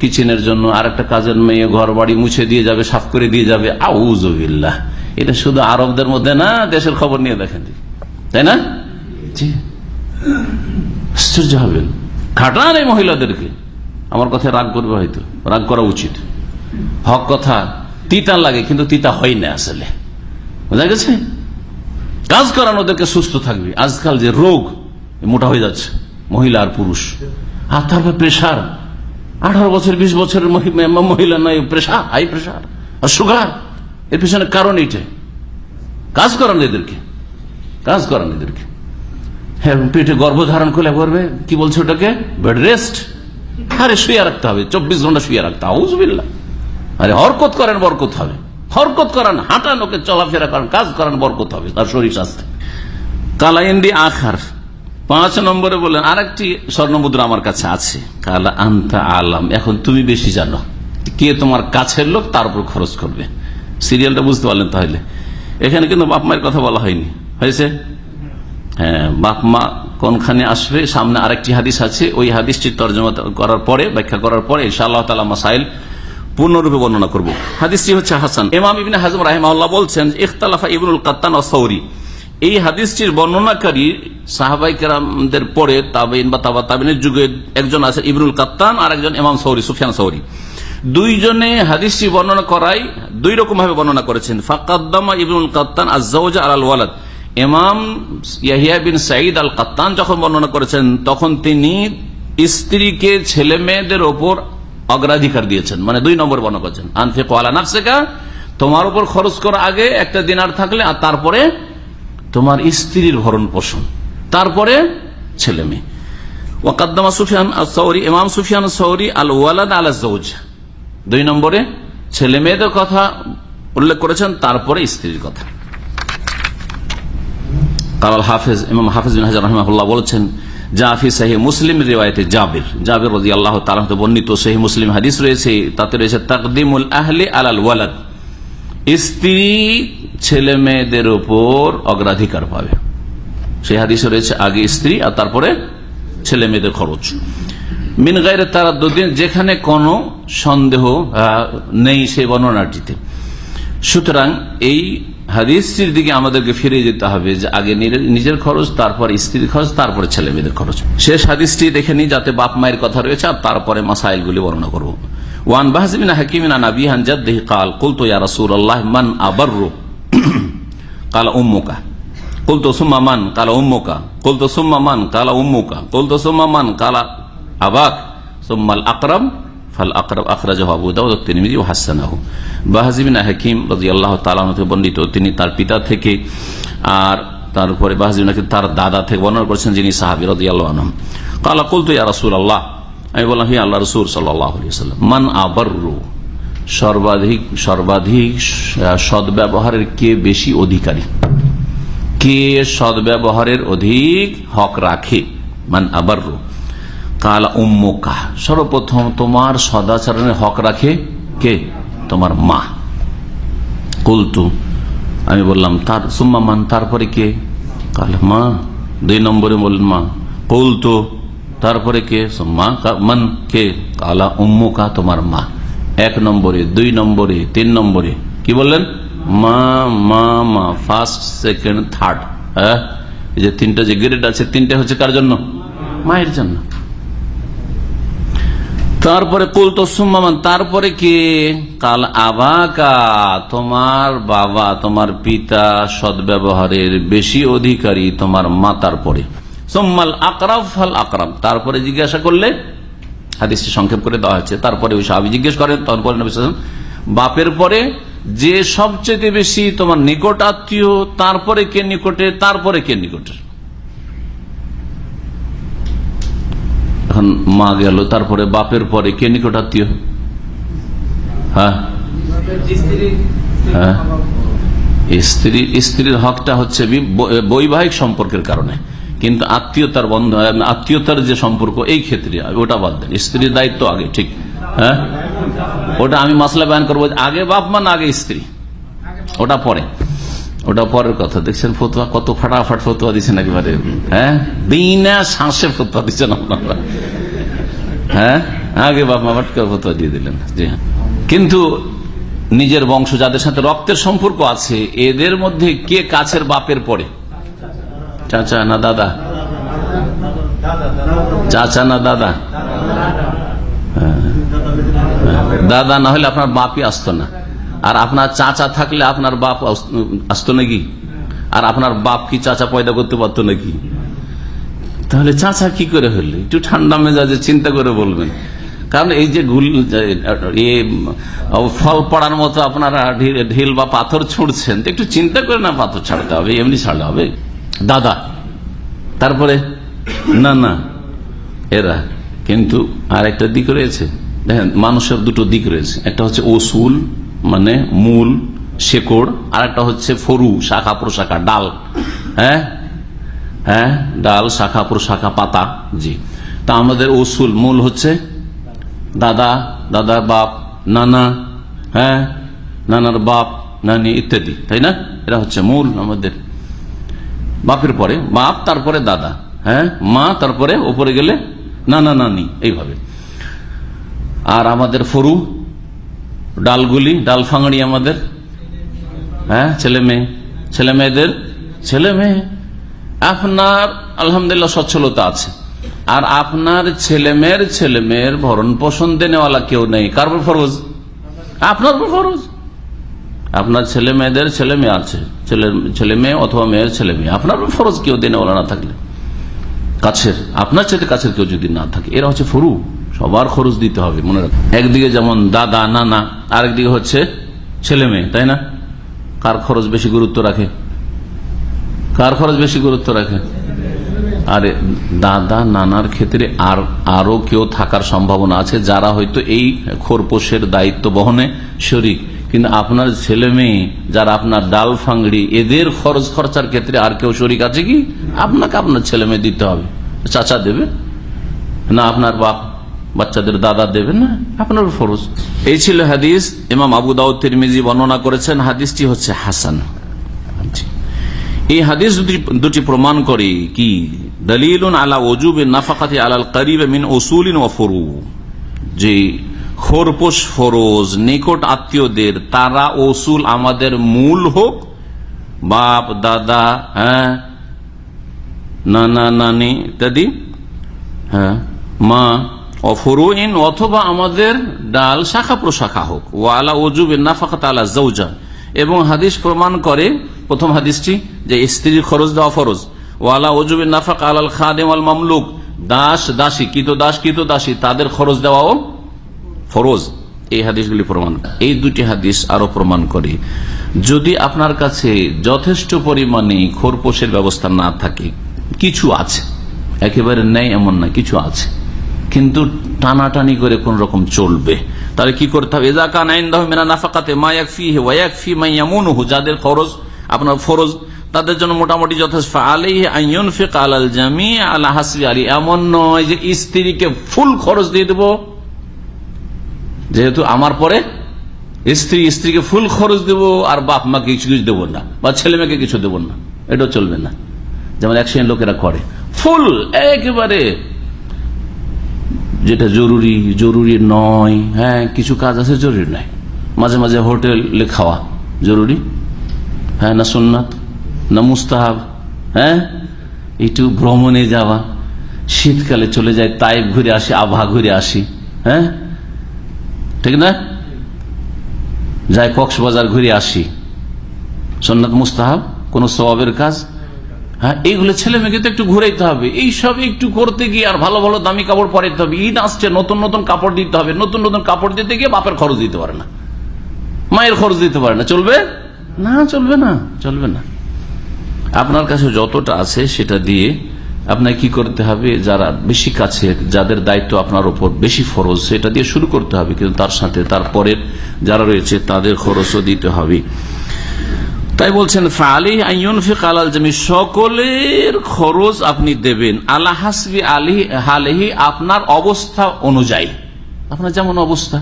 কিচেনের জন্য আর একটা কাজের মেয়ে ঘর বাড়ি মুছে দিয়ে যাবে, সাফ করে দিয়ে যাবে। আউজবিল্লাহ এটা শুধু আরবদের মধ্যে না, দেশের খবর নিয়ে দেখেন। তাই না? জি। আশ্চর্য হবেন। খাটান এই মহিলাদেরকে। আমার কথায় রাগ করবে হয়তো। রাগ করা উচিত। হক কথা, তিতা লাগে, কিন্তু তিতা হয় না আসলে। বোঝা গেছে? কাজ করান ওদেরকে সুস্থ থাকবে। আজকাল যে রোগ মোটা হয়ে যাচ্ছে, মহিলা আর পুরুষ। আর তারপর প্রেশার আঠারো বছর, বিশ বছরের মহিলা নয় প্রেশার হাই প্রেশার আর সুগার এর পিছনে কারণ এইটাই। কাজ করান এদেরকে। কাজ করান এদেরকে। হ্যাঁ পেটে গর্ভ ধারণ করলে করবে, কি বলছে ওটাকে? বেড রেস্ট আরে, শুয়ে রাখতে হবে, চব্বিশ ঘণ্টা শুয়ে রাখতে হাউজবিল্লা আরে, হরকত করেন, বরকত হবে। হরকত করান, হাঁটান ওকে, চলাফেরা করেন, কাজ করান, বরকত হবে, তার শরীর স্বাস্থ্য। কালাইন্দি আখার, পাঁচ নম্বরে বললেন, আরেকটি স্বর্ণ মুদ্রা আমার কাছে আছে। কালা আন্তা আলাম, এখন তুমি বেশি জানো। কে তোমার কাছের লোক, তার উপর খরচ করবে। সিরিয়ালটা বুঝতে পারলেন তাহলে। এখানে কিন্তু বাপ মায়ের কথা বলা হয়নি। হয়েছে? হ্যাঁ বাপ মা কোনখানে আসবে? সামনে আরেকটি হাদিস আছে। ওই হাদিসটির তর্জমা করার পরে, ব্যাখ্যা করার পরে ইনশাআল্লাহ তালা মাসাইল পূর্ণরূপে বর্ণনা করব। হাদিসটি হচ্ছে হাসান। এমাম ইবিন হাজম রাহিমাল্লাহ বলছেন, ইখতালাফা ইবনুল কাত্তান অসৌরি এই হাদিসটির বর্ণনাকারী সাহাবাই কেরামদের পরে তাবিন বা তাবা তাবিনের যুগে একজন আছে ইবনুল কাত্তান আর একজন এমাম সৌরি সুফিয়ান সৌরি দুইজনে হাদিসটি বর্ণনা করাই দুই রকম ভাবে বর্ণনা করেছেন। ফাকাদ্দামা ইবনুল কাত্তান আজ্জাউজা আল ওয়ালাদ। ইমাম ইয়াহিয়া বিন সাইদ আল কাত্তান যখন বর্ণনা করেছেন, তখন তিনি স্ত্রীকে ছেলে মেয়েদের ওপর অগ্রাধিকার দিয়েছেন। মানে দুই নম্বর বর্ণনা করেছেন। আনফে কোয়ালা নাফসেকা, তোমার উপর খরচ করার আগে, একটা দিনার থাকলে, আর তারপরে তোমার স্ত্রীর ভরণ পোষণ, তারপরে ছেলে মেয়ে। ওয়াকাদ্দামা সুফিয়ান সৌরি ইমাম সুফিয়ান সৌরি আল ওয়ালাদ আল জৌজ দুই নম্বরে ছেলে মেয়েদের কথা উল্লেখ করেছেন, তারপরে স্ত্রীর কথা। কালাল হাফেজ ইমাম হাফিজ বিন হাজার রহমাহুল্লাহ বলেছেন জাফি সাহি মুসলিম রিওয়ায়তে জাবির জাবির রাজি আল্লাহ তালাতে বর্ণিত সহি মুসলিম হাদিস রয়েছে তাতে রয়েছে তাকদিমুল আহলি আলাল ওয়ালাদ। স্ত্রী ছেলে মেয়েদের উপর অগ্রাধিকার পাবে। সেই হাদিসে রয়েছে আগে স্ত্রী আর তারপরে ছেলে মেয়েদের খরচ। মিন গাইরে তারা দুদিন যেখানে কোনো সন্দেহ নেই সেই বর্ণনাটিতে। সুতরাং এই হাদিসটির দিকে আমাদেরকে ফিরে যেতে হবে যে আগে নিজের- খরচ, তারপর স্ত্রীর খরচ, তারপরে ছেলে মেয়েদের খরচ। শেষ হাদিসটি দেখে নি যাতে বাপ মায়ের কথা রয়েছে, আর তারপরে মাসাইলগুলি বর্ণনা করব। ওয়ান কাল, কুলতো ইয়া রাসূলুল্লাহ মান আবাররু, কালা উম্মুকা। কুলতো সুম্মা মান কালা উম্মুকা। কুলতো সুম্মা মান কালা উম্মুকা। কুলতো সুম্মা মান কালা আবাক। সুম্মাল আকরাম ফাল আকরাব আখরাজাহু আবু দাউদ, তিরমিজি ও হাসানাহু। বাহাজিবিন হাকিম আনহু থেকে বর্ণিত, তিনি তার পিতা থেকে আর তারপরে বাহাজিবিন তার দাদা থেকে বর্ণনা করেছেন যিনি সাহাবী রাদিয়াল্লাহু আনহু। কালা কুলতু ইয়া রাসূলুল্লাহ, আমি বললাম, হি আল্লাহ রাসূল সাল্লাল্লাহু আলাইহি ওয়াসাল্লাম, মান আবাররু? সর্বাধিক সর্বাধিক সদ্ব্যবহারের কে বেশি অধিকারী? কে সদ্ব্যবহারের অধিক হক রাখে? মান আবার কালা উম্মুকা, সর্বপ্রথম তোমার সদাচরণের হক রাখে কে? তোমার মা। কুলতু, আমি বললাম, তার, সুম্মা মান, তারপরে কে? কাল মা, দুই নম্বরে বললেন মা। কুলতু, তারপরে কে? সুম্মা মান, কে? কালা উম্মুকা, তোমার মা। এক নম্বরে, দুই নম্বরে, তিন নম্বরে। কি বললেন? মা মা মা ফার্স্ট সেকেন্ড থার্ড হ্যাঁ? যে তিনটা যে গ্রেড আছে, তিনটা হচ্ছে কার জন্য? মায়ের জন্য। তারপরে কুল তো সুম্মান তারপরে কি? কাল আবাকা, তোমার বাবা, তোমার পিতা সদ্ব্যবহারের বেশি অধিকারী তোমার মাতার পরে। সোম্মাল আকরাম ফাল আকরাম তারপরে জিজ্ঞাসা করলে, হাদিসটি সংক্ষেপ করে দেওয়া হয়েছে। তারপরে ওই সাহাবি জিজ্ঞেস করেন তারপরে বাপের পরে যে সবচেয়ে বেশি তোমার নিকট আত্মীয়, তারপরে কে নিকটে, তারপরে কে নিকটে? এখন মা গেল, তারপরে বাপের পরে কে নিকট আত্মীয়? হ্যাঁ? হ্যাঁ? স্ত্রী স্ত্রীর হকটা হচ্ছে বৈবাহিক সম্পর্কের কারণে। কিন্তু আত্মীয়তার বন্ধ, আত্মীয়তার যে সম্পর্ক, এই ক্ষেত্রে ওটা বাদ দেন। স্ত্রীর দায়িত্ব আগে, ঠিক? হ্যাঁ? ওটা আমি মাসলা বয়ান করব আগে বাপ মান, আগে স্ত্রী। ওটা পরে। ওটা পরের কথা। দেখছেন ফতুয়া? কত ফাটাফাট ফতুয়া দিচ্ছেন একেবারে। হ্যাঁ? বিনা শ্বাসে ফতুয়া দিচ্ছেন আপনারা। হ্যাঁ? আগে বাপ মা ফতুয়া দিয়ে দিলেন। জি হ্যাঁ। কিন্তু নিজের বংশ, যাদের সাথে রক্তের সম্পর্ক আছে, এদের মধ্যে কে কাছের বাপের পরে? চাচা না দাদা? চাচা না দাদা? হ্যাঁ। দাদা না হলে আপনার বাপই আসতো না। আর আপনার চাচা থাকলে আপনার বাপ আসতো নাকি? আর আপনার বাপ কি চাচা পয়দা করতে পারতো নাকি? তাহলে চাচা কি করে হলে? একটু ঠান্ডা মেজাজে চিন্তা করে বলবেন। কারণ এই যে গুল ফল পড়ার মতো আপনারা ঢিল- বা পাথর ছুঁড়ছেন একটু চিন্তা করে না পাথর ছাড়তে হবে, এমনি ছাড়লে হবে? দাদা, তারপরে? না না, এরা কিন্তু আর একটা দিক রয়েছে। দেখেন, মানুষের দুটো দিক রয়েছে। একটা হচ্ছে ওসুল মানে মূল, শেকড় আর একটা হচ্ছে ফরু, শাখা প্রশাখা, ডাল। হ্যাঁ? হ্যাঁ? ডাল, শাখা প্রশাখা, পাতা। জি। তা আমাদের ওসুল মূল হচ্ছে দাদা দাদার বাপ, নানা হ্যাঁ? নানার বাপ, নানি ইত্যাদি, তাই না? এরা হচ্ছে মূল আমাদের। বাপের পরে বাপ, তারপরে দাদা হ্যাঁ? মা, তারপরে ওপরে গেলে নানা, নানি, এইভাবে। আর আমাদের ফরু ডালগুলি, ডাল ফাঙড়ি আমাদের। হ্যাঁ ছেলে মেয়ে। ছেলে মেয়েদের, ছেলে মেয়ে। আপনার, আলহামদুলিল্লাহ, সচ্ছলতা আছে। আর আপনার ছেলে মেয়ের ছেলে মেয়ের ভরণ পোষণ দেনেওয়ালা কেউ নেই। কার উপর ফরজ? আপনার উপর ফরজ। আপনার ছেলে মেয়েদের ছেলে মেয়ে আছে। ছেলে ছেলে মেয়ে অথবা মেয়ের ছেলে মেয়ে। আপনার উপর ফরজ কেউ দেনেওয়ালা না থাকলে। কাছের, আপনার ছেলে কাছের কেউ যদি না থাকে। এরা হচ্ছে ফরু। সবার খরচ দিতে হবে, মনে রাখবেন একদিকে যেমন দাদা, নানা, আরেকদিকে হচ্ছে ছেলে মেয়ে, তাই না? কার খরচ বেশি গুরুত্ব রাখে? কার খরচ বেশি গুরুত্ব রাখে? আরে, দাদা, নানার ক্ষেত্রে আর, আরও কেউ থাকার সম্ভাবনা আছে, যারা হয়তো এই খোরপোশের দায়িত্ব বহনে শরিক। কিন্তু আপনার ছেলে মেয়ে, যারা আপনার ডাল ফাংড়ি, এদের খরচ খরচার ক্ষেত্রে আর কেউ শরিক আছে কি? আপনাকে আপনার ছেলে মেয়ে দিতে হবে। চাচা দেবে? না, আপনার বাপ বাচ্চাদের দাদা দেবে না, আপনার ফরজ। এই ছিল হাদিস, ইমাম আবু দাউদ তিরমিজি বর্ণনা করেছেন, হাদিসটি হচ্ছে হাসান। এই হাদিস দুটি- প্রমাণ করে কি? দলিলুন আলা ওজুবে নাফাকাতি আলাল করিবে মিন ওসুলিন ও ফরু। যে খোরপোশ ফরোজ, নিকট আত্মীয়দের, তারা ওসুল আমাদের মূল হোক, বাপ, দাদা হ্যাঁ নানা, নানি ইত্যাদি হ্যাঁ মা অফরুইন অথবা আমাদের ডাল শাখা প্রশাখা হোক। ওয়ালা ওজুবে নাফাকাত জৌজা এবং হাদিস প্রমাণ করে, প্রথম হাদিসটি, যে স্ত্রীর খরচ দেওয়া ফরজ। ওয়ালা ওজুবে নাফাক আলাল খাদেম আল মামলুক। দাস, দাসী, কিত দাস, কিত দাসী, তাদের খরচ দেওয়াও ফরজ। এই হাদিসগুলি প্রমাণ এই দুটি হাদিস আরও প্রমাণ করে। যদি আপনার কাছে যথেষ্ট পরিমাণে খোরপোশের ব্যবস্থা না থাকে, কিছু আছে। একেবারে নেই এমন না, কিছু আছে। কিন্তু টানাটানি করে কোন রকম চলবে। তাহলে কি করতে হবে? নাফাকাতে যাদের খরচ আপনার ফরজ, তাদের জন্য মোটামুটি যথেষ্ট। আইন জামি আলী এমন নয় যে স্ত্রীকে ফুল খরচ দিয়ে দেবো। যেহেতু আমার পরে স্ত্রী, স্ত্রীকে ফুল খরচ দেব আর বাপ মাকে কিছু কিছু দেবো না, বা ছেলে মেয়েকে কিছু দেবো না। এটাও চলবে না। যেমন এক শ্রেণির লোকেরা করে। ফুল, একেবারে যেটা জরুরি জরুরি নয়। হ্যাঁ কিছু কাজ আছে জরুরি নয় মাঝে মাঝে হোটেলে খাওয়া জরুরি। হ্যাঁ না সুন্নাত, না মুস্তাহাব। হ্যাঁ একটু ভ্রমণে যাওয়া। শীতকালে চলে যায় তাই ঘুরে আসি আভা ঘুরে আসি। হ্যাঁ ঠিক না? যাই কক্সবাজার ঘুরে আসি। সন্ন্যত মুস্তাহাব, কোন স্বভাবের কাজ? হ্যাঁ এইগুলো ছেলে মেয়েকে তো একটু ঘুরাইতে হবে। এইসব একটু করতে গিয়ে আর ভালো ভালো দামি কাপড় পরাইতে হবে। ঈদ আসছে, নতুন নতুন কাপড় দিতে হবে। নতুন নতুন কাপড় দিতে গিয়ে বাপের খরচ দিতে পারে না। মায়ের খরচ দিতে পারে না। চলবে? না চলবে না চলবে না। আপনার কাছে যতটা আছে সেটা দিয়ে আপনাকে কি করতে হবে? যারা বেশি কাছে, যাদের দায়িত্ব আপনার উপর বেশি ফরজ, সেটা দিয়ে শুরু করতে হবে। কিন্তু তার সাথে তারপরের যারা রয়েছে, তাদের খরচও দিতে হবে। তাই বলছেন, ফালি আইন ফিক আলাল জমি, সকলের খরচ আপনি দেবেন। আল্লাহ হাসবি আলী হালেহি, আপনার অবস্থা অনুযায়ী। আপনার যেমন অবস্থা।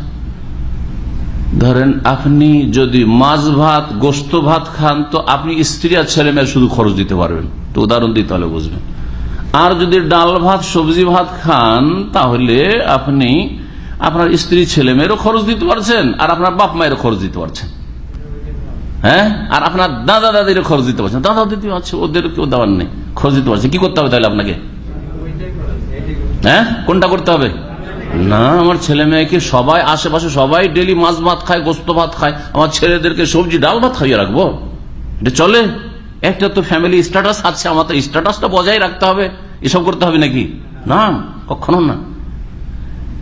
ধরেন, আপনি যদি মাছ ভাত গোস্ত ভাত খান, তো আপনি স্ত্রী আর ছেলে মেয়ের শুধু খরচ দিতে পারবেন। তো উদাহরণ দিতে হলে বুঝবেন। আর যদি ডাল ভাত সবজি ভাত খান, তাহলে আপনি আপনার স্ত্রী ছেলে মেয়েরও খরচ দিতে পারছেন, আর আপনার বাপ মায়েরও খরচ দিতে পারছেন। হ্যাঁ? আর আপনার দাদা দাদির খরচ দিতে পারছেন দাদা দিতে আছে, ওদের কেউ দেওয়ার নেই। খরচ দিতে পারছে। কি করতে হবে তাহলে আপনাকে? হ্যাঁ? কোনটা করতে হবে? না, আমার ছেলে মেয়েকে সবাই, আশেপাশে সবাই ডেলি মাছ ভাত খায়, গোস্ত ভাত খায়। আমার ছেলেদেরকে সবজি, ডাল ভাত খাইয়ে রাখব? এটা চলে? একটা তো ফ্যামিলি স্ট্যাটাস আছে আমার তো স্ট্যাটাসটা বজায় রাখতে হবে। এসব করতে হবে নাকি? না, কখনো না।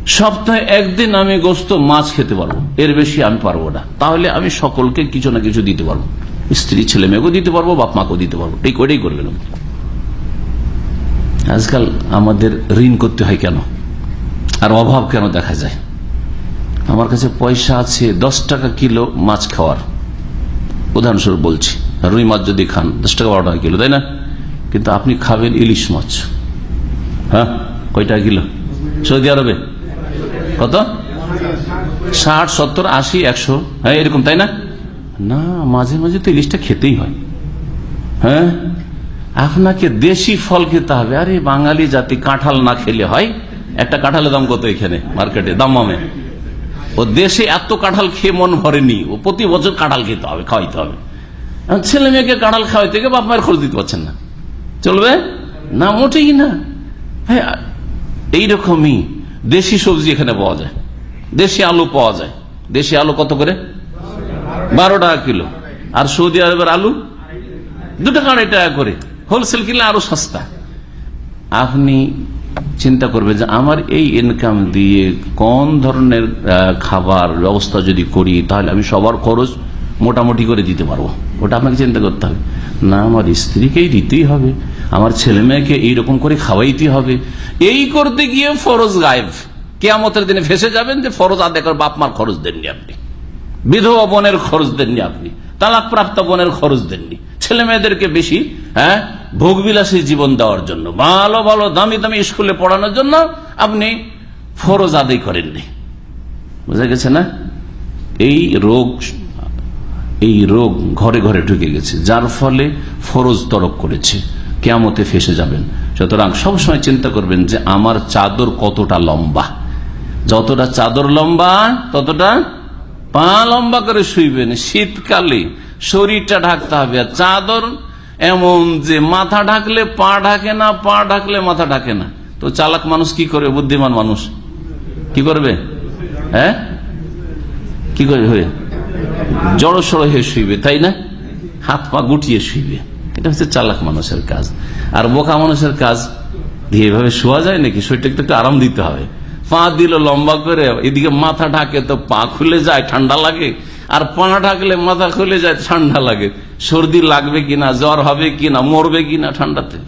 সপ্তাহে একদিন আমি গোস্ত, মাছ খেতে পারব। এর বেশি আমি পারব না। তাহলে আমি সকলকে কিছু না কিছু দিতে পারব। স্ত্রী, ছেলে মেয়েকেও দিতে পারব, বাপ মাকেও দিতে পারব। এই করেই করবেন আজকাল আমাদের ঋণ করতে হয় কেন? আর অভাব কেন দেখা যায়? আমার কাছে পয়সা আছে, দশ টাকা কিলো মাছ খাওয়ার। উদাহরণস্বরূপ বলছি, রুই মাছ যদি খান, দশ টাকা বারো টাকা কিলো, তাই না? কিন্তু আপনি খাবেন ইলিশ মাছ। হ্যাঁ? কয় টাকা কিলো? সৌদি আরবে? কত? ষাট, সত্তর, আশি, একশো। হ্যাঁ এরকম, তাই না? না, মাঝে মাঝে তো ইলিশটা খেতেই হয়। হ্যাঁ? আপনাকে দেশি ফল খেতে হবে। আরে, বাঙালি জাতি, কাঁঠাল না খেলে হয়। একটা কাঁঠালের দাম কত এখানে, মার্কেটে? দামামে ও দেশে এত কাঁঠাল খেয়ে মন ভরেনি। ও প্রতি বছর কাঁঠাল খেতে হবে, খাওয়াইতে হবে। ছেলে মেয়েকে কাঁঠাল খাওয়াইতে গিয়ে বাপ মায়ের খরচ দিতে পারছেন না। চলবে? না, মোটেই না। হ্যাঁ এইরকমই দেশি সবজি এখানে পাওয়া যায়। দেশি আলু পাওয়া যায়। দেশি আলু কত করে? বারো টাকা কিলো। আর সৌদি আরবের আলু? দু টাকা আড়াই টাকা করে। হোলসেল কিনলে আরও সস্তা। আপনি চিন্তা করবে যে আমার এই ইনকাম দিয়ে কোন ধরনের খাবার ব্যবস্থা যদি করি, তাহলে আমি সবার খরচ মোটামুটি করে দিতে পারব। ওটা আপনাকে চিন্তা করতে হবে। না, আমার স্ত্রীকেই দিতেই হবে। আমার ছেলে মেয়েকে এইরকম করে খাওয়াইতে হবে। এই করতে গিয়ে ফরজ গায়েব। কেয়ামতের দিনে ফেসে যাবেন যে ফরজ আদায় করে বাপ মার খরচ দেননি আপনি। বিধবা বোনের খরচ দেননি আপনি। তালাক প্রাপ্ত বোনের খরচ দেননি। ছেলে মেয়েদেরকে বেশি হ্যাঁ ভোগবিলাসী জীবন দেওয়ার জন্য, ভালো ভালো, দামি দামি স্কুলে পড়ানোর জন্য আপনি ফরজ আদায় করেননি। বুঝা গেছে না? এই রোগ এই রোগ ঘরে ঘরে ঢুকে গেছে, যার ফলে ফরজ তরক করেছে। কেমতে ফেসে যাবেন। সুতরাং সবসময় চিন্তা করবেন যে আমার চাদর কতটা লম্বা। যতটা চাদর লম্বা, ততটা পা লম্বা করে শুইবেন। শীতকালে শরীরটা ঢাকতে হবে। আর চাদর এমন যে মাথা ঢাকলে পা ঢাকে না, পা ঢাকলে মাথা ঢাকে না। তো চালাক মানুষ কি করবে বুদ্ধিমান মানুষ। কি করবে? হ্যাঁ? কি করবে হয়ে জড়ো সড়ো হয়ে শুইবে, তাই না? হাত পা গুটিয়ে শুইবে। এটা হচ্ছে চালাক মানুষের কাজ। আর বোকা মানুষের কাজ দিয়ে এভাবে শোয়া যায় নাকি? শরীরটাকে একটু আরাম দিতে হবে। পা দিল লম্বা করে, এদিকে মাথা ঢাকে তো পা খুলে যায়, ঠান্ডা লাগে। আর পা ঢাকলে মাথা খুলে যায়, ঠান্ডা লাগে। সর্দি লাগবে কিনা, জ্বর হবে কিনা, মরবে কিনা ঠান্ডাতে?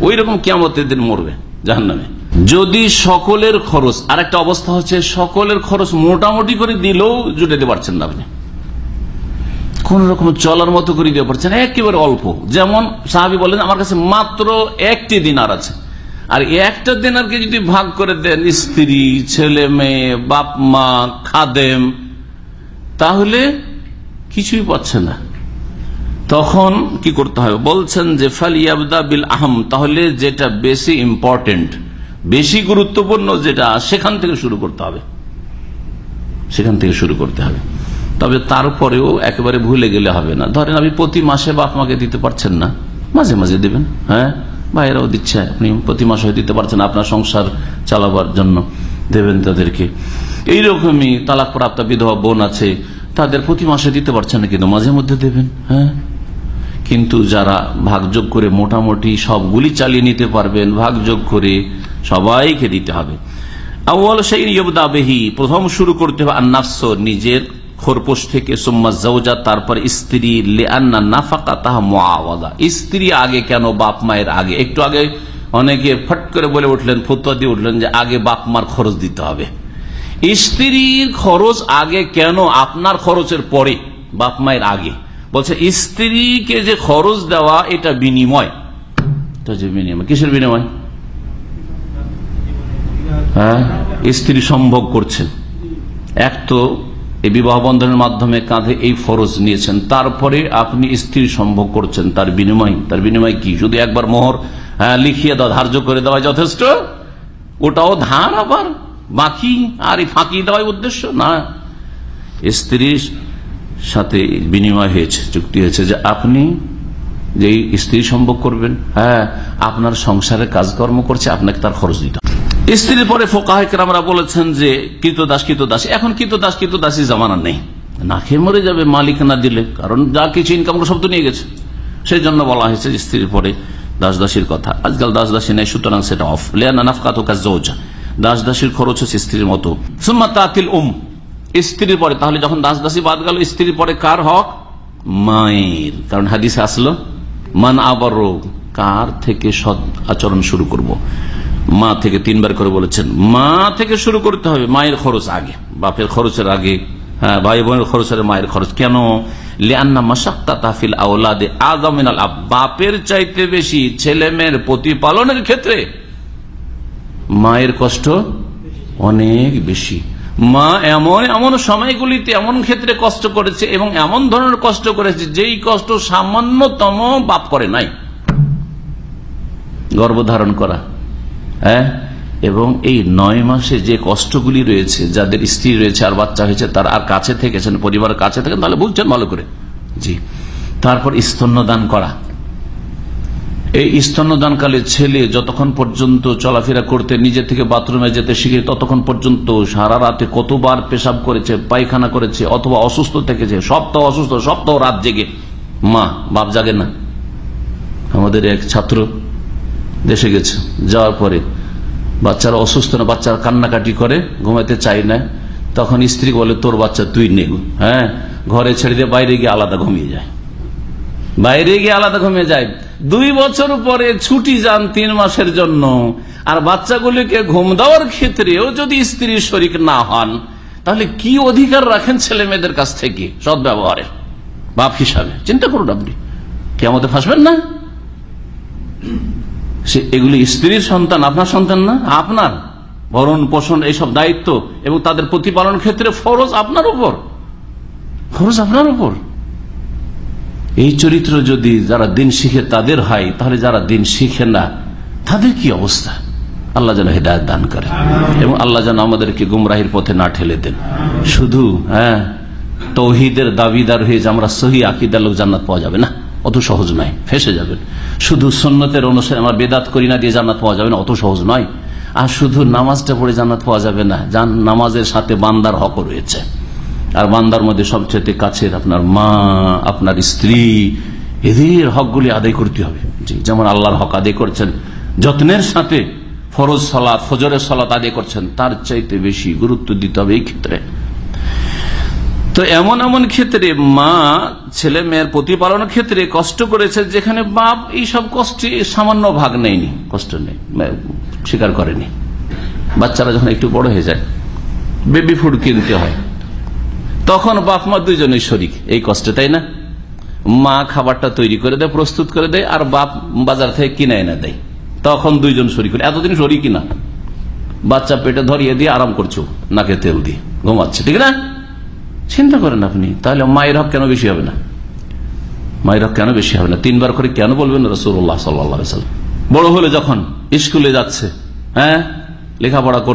ওই রকম কেমতের দিন মরবে জাহান্নামে। যদি সকলের খরচ আর একটা অবস্থা হচ্ছে, সকলের খরচ মোটামুটি করে দিলেও জুটাতে পারছেন না আপনি। কোন রকম চলার মতো করে দিতে পারছেন একেবারে অল্প। যেমন সাহাবি বলেন, আমার কাছে মাত্র একটি দিনার আছে। আর একটা দিনারকে যদি ভাগ করে দেন, স্ত্রী, ছেলে মেয়ে, বাপ মা, খাদেম, তাহলে কিছুই পাচ্ছে না। তখন কি করতে হবে? বলছেন যে ফালিয়াবদা বিল আহম, তাহলে যেটা বেশি ইম্পর্টেন্ট বেশি গুরুত্বপূর্ণ যেটা, সেখান থেকে শুরু করতে হবে। সেখান থেকে শুরু করতে হবে। তবে তারপরেও একেবারে ভুলে গেলে হবে না। ধরেন আপনি প্রতি মাসে বাপ মাকে দিতে পারছেন না, মাঝে মাঝে দিবেন হ্যাঁ? ভাইয়েরাও দিচ্ছে, আপনি প্রতি মাসে দিতে পারছেন আপনার সংসার চালাবার জন্য দেবেন তাদেরকে। এইরকমই তালাক প্রাপ্ত বিধবা বোন আছে, তাদের প্রতি মাসে দিতে পারছেন না, কিন্তু মাঝে মধ্যে দেবেন হ্যাঁ? কিন্তু যারা ভাগযোগ করে মোটামুটি সবগুলি চালিয়ে নিতে পারবেন, ভাগযোগ করে সবাইকে দিতে হবে। প্রথম শুরু করতে হবে নিজের খোরপোশ থেকে তারপর স্ত্রী স্ত্রী আগে কেন, বাপ মায়ের আগে? একটু আগে অনেকে ফট করে বলে উঠলেন, ফতুয়া দিয়ে উঠলেন যে আগে বাপ মার খরচ দিতে হবে। স্ত্রীর খরচ আগে কেন, আপনার খরচের পরে, বাপ মায়ের আগে? বলছে, স্ত্রীকে যে খরচ দেওয়া, এটা বিনিময়। বিনিময়, কিসের বিনিময়? স্ত্রী সম্ভব করছেন এক তো এই বিবাহ বন্ধনের মাধ্যমে কাঁধে এই ফরজ নিয়েছেন। তারপরে আপনি স্ত্রী সম্ভব করছেন তার বিনিময়। তার বিনিময় কি? শুধু একবার মোহর হ্যাঁ, লিখিয়ে দেওয়া ধার্য করে দেওয়া যথেষ্ট? ওটাও ধার আবার? বাকি আর এই ফাঁকি দেওয়াই উদ্দেশ্য? না। স্ত্রীর সাথে বিনিময় হয়েছে চুক্তি হয়েছে যে আপনি যে স্ত্রী সম্ভব করবেন হ্যাঁ আপনার সংসারে কাজকর্ম করছে আপনাকে তার খরচ দিতে। স্ত্রীর পরে ফোকাহামরা বলেছেন যে কৃতদাস কৃতদাসী এখন কৃতদাস কৃতদাসী জামানা নেই। না খেয়ে মরে যাবে মালিক না দিলে, কারণ যা কিছু ইনকাম সব তো নিয়ে গেছে। সেই জন্য বলা হয়েছে স্ত্রীর পরে দাস দাসীর কথা। আজকাল দাস দাসী নেই, সুতরাং সেটা অফ লেয়ানা নাফকাত কাজ দাস দাসীর খরচ হচ্ছে স্ত্রীর মতো। তাতিল উম। স্ত্রীর পরে, তাহলে যখন দাস দাসী বাদ গেল, স্ত্রীর পরে কার হক? মায়ের। কারণ হাদিসে আসলো, মান আবার কার থেকে সৎ আচরণ শুরু করব। মা থেকে তিনবার করে বলেছেন, মা থেকে শুরু করতে হবে, মায়ের খরচ আগে, বাপের খরচের আগে হ্যাঁ ভাই বোনের খরচের মায়ের খরচ। কেন? লিয়ান্না মাসাক্তা তাফিল আওলাদে আগামিনাল আব, বাপের চাইতে বেশি ছেলে মেয়ের প্রতিপালনের ক্ষেত্রে মায়ের কষ্ট অনেক বেশি। মা এমন এমন সময়গুলিতে এমন ক্ষেত্রে কষ্ট করেছে এবং এমন ধরনের কষ্ট করেছে যেই কষ্ট সামান্যতম বাপ করে নাই। গর্ভধারণ করা হ্যাঁ? এবং এই নয় মাসে যে কষ্টগুলি রয়েছে, যাদের স্ত্রী রয়েছে আর বাচ্চা হয়েছে, তার আর কাছে থেকেছেন পরিবারের কাছে থাকেন, তাহলে বুঝছেন ভালো করে। জি। তারপর স্তন্যদান করা। এই স্তন্যদানকালে ছেলে যতক্ষণ পর্যন্ত চলাফেরা করতে, নিজে থেকে বাথরুমে যেতে শিখে, ততক্ষণ পর্যন্ত সারা রাতে কতবার পেশাব করেছে, পায়খানা করেছে, অথবা অসুস্থ থেকেছে, সপ্তাহ অসুস্থ, সপ্তাহ রাত জেগে। মা, বাপ জাগে না। আমাদের এক ছাত্র দেশে গেছে, যাওয়ার পরে। বাচ্চারা অসুস্থ না, বাচ্চারা কান্নাকাটি করে ঘুমাতে চাই না। তখন স্ত্রী বলে, তোর বাচ্চা তুই নে হ্যাঁ ঘরে ছেড়ে দিয়ে বাইরে গিয়ে আলাদা ঘুমিয়ে যায়। বাইরে গিয়ে আলাদা ঘুমিয়ে যায়। দুই বছর পরে ছুটি যান তিন মাসের জন্য। আর বাচ্চাগুলিকে ঘুম দেওয়ার ক্ষেত্রেও যদি স্ত্রীর শরিক না হন, তাহলে কি অধিকার রাখেন ছেলে মেয়েদের কাছ থেকে? সৎ ব্যবহারে বাপ হিসাবে। চিন্তা করুন আপনি। কে আমাদের ফাঁসবেন না? সে এগুলি স্ত্রীর সন্তান, আপনার সন্তান না? আপনার। ভরণ, পোষণ, এইসব দায়িত্ব এবং তাদের প্রতিপালন ক্ষেত্রে ফরজ আপনার উপর। ফরজ আপনার উপর। এই চরিত্র যদি যারা দিন শিখে তাদের হয়, তাহলে যারা দিন শিখে না, তাদের কি অবস্থা? আল্লাহ যেন হৃদায়ত দান করে। এবং আল্লাহ যেন আমাদেরকে গুমরাহির পথে না ঠেলে দেন। শুধু হ্যাঁ তৌহিদের দাবিদার হয়ে যে আমরা সহি আকিদার লোক জান্নাত পাওয়া যাবে না। অত সহজ নয়, ফেসে যাবেন শুধু সন্ন্যতের অনুসারে আমরা বেদাত করি না দিয়ে জান্নাত পাওয়া যাবে না, অত সহজ নয়। আর শুধু নামাজটা পড়ে জান্নাত পাওয়া যাবে না যান নামাজের সাথে বান্দার হক রয়েছে। আর বান্দার মধ্যে সবচেয়ে কাছের আপনার মা, আপনার স্ত্রী, এদের হকগুলি আদায় করতে হবে। যেমন আল্লাহর হক আদায় করছেন, যত্নের সাথে ফরজ সলাৎ ফজরের সলাৎ আদায় করছেন, তার চাইতে বেশি গুরুত্ব দিতে হবে এই ক্ষেত্রে। তো এমন এমন ক্ষেত্রে মা ছেলে মেয়ের প্রতিপালনের ক্ষেত্রে কষ্ট করেছে যেখানে বাপ এইসব কষ্টে সামান্য ভাগ নেয়নি, কষ্ট নেই স্বীকার করেনি। বাচ্চারা যখন একটু বড় হয়ে যায় বেবি ফুড কিনতে হয়, তখন বাপ মা দুইজনের শরিক, এই কষ্টে, তাই না? মা খাবারটা তৈরি করে দেয়, প্রস্তুত করে দেয়, আর বাপ বাজার থেকে কিনে এনে দেয়। তখন দুইজন শরিক করে এতদিন শরিক কিনা বাচ্চা পেটে ধরিয়ে দিয়ে আরাম করছ, নাকে তেল দিয়ে, ঘুমাচ্ছে, ঠিক না? চিন্তা করেন আপনি, তাহলে মায়ের হক কেন বেশি হবে না? মায়ের হক কেন বেশি হবে না? তিনবার করে কেন বলবেন রসুল্লাহ সাল্লাম? বড় হলে যখন স্কুলে যাচ্ছে হ্যাঁ? লেখাপড়া কর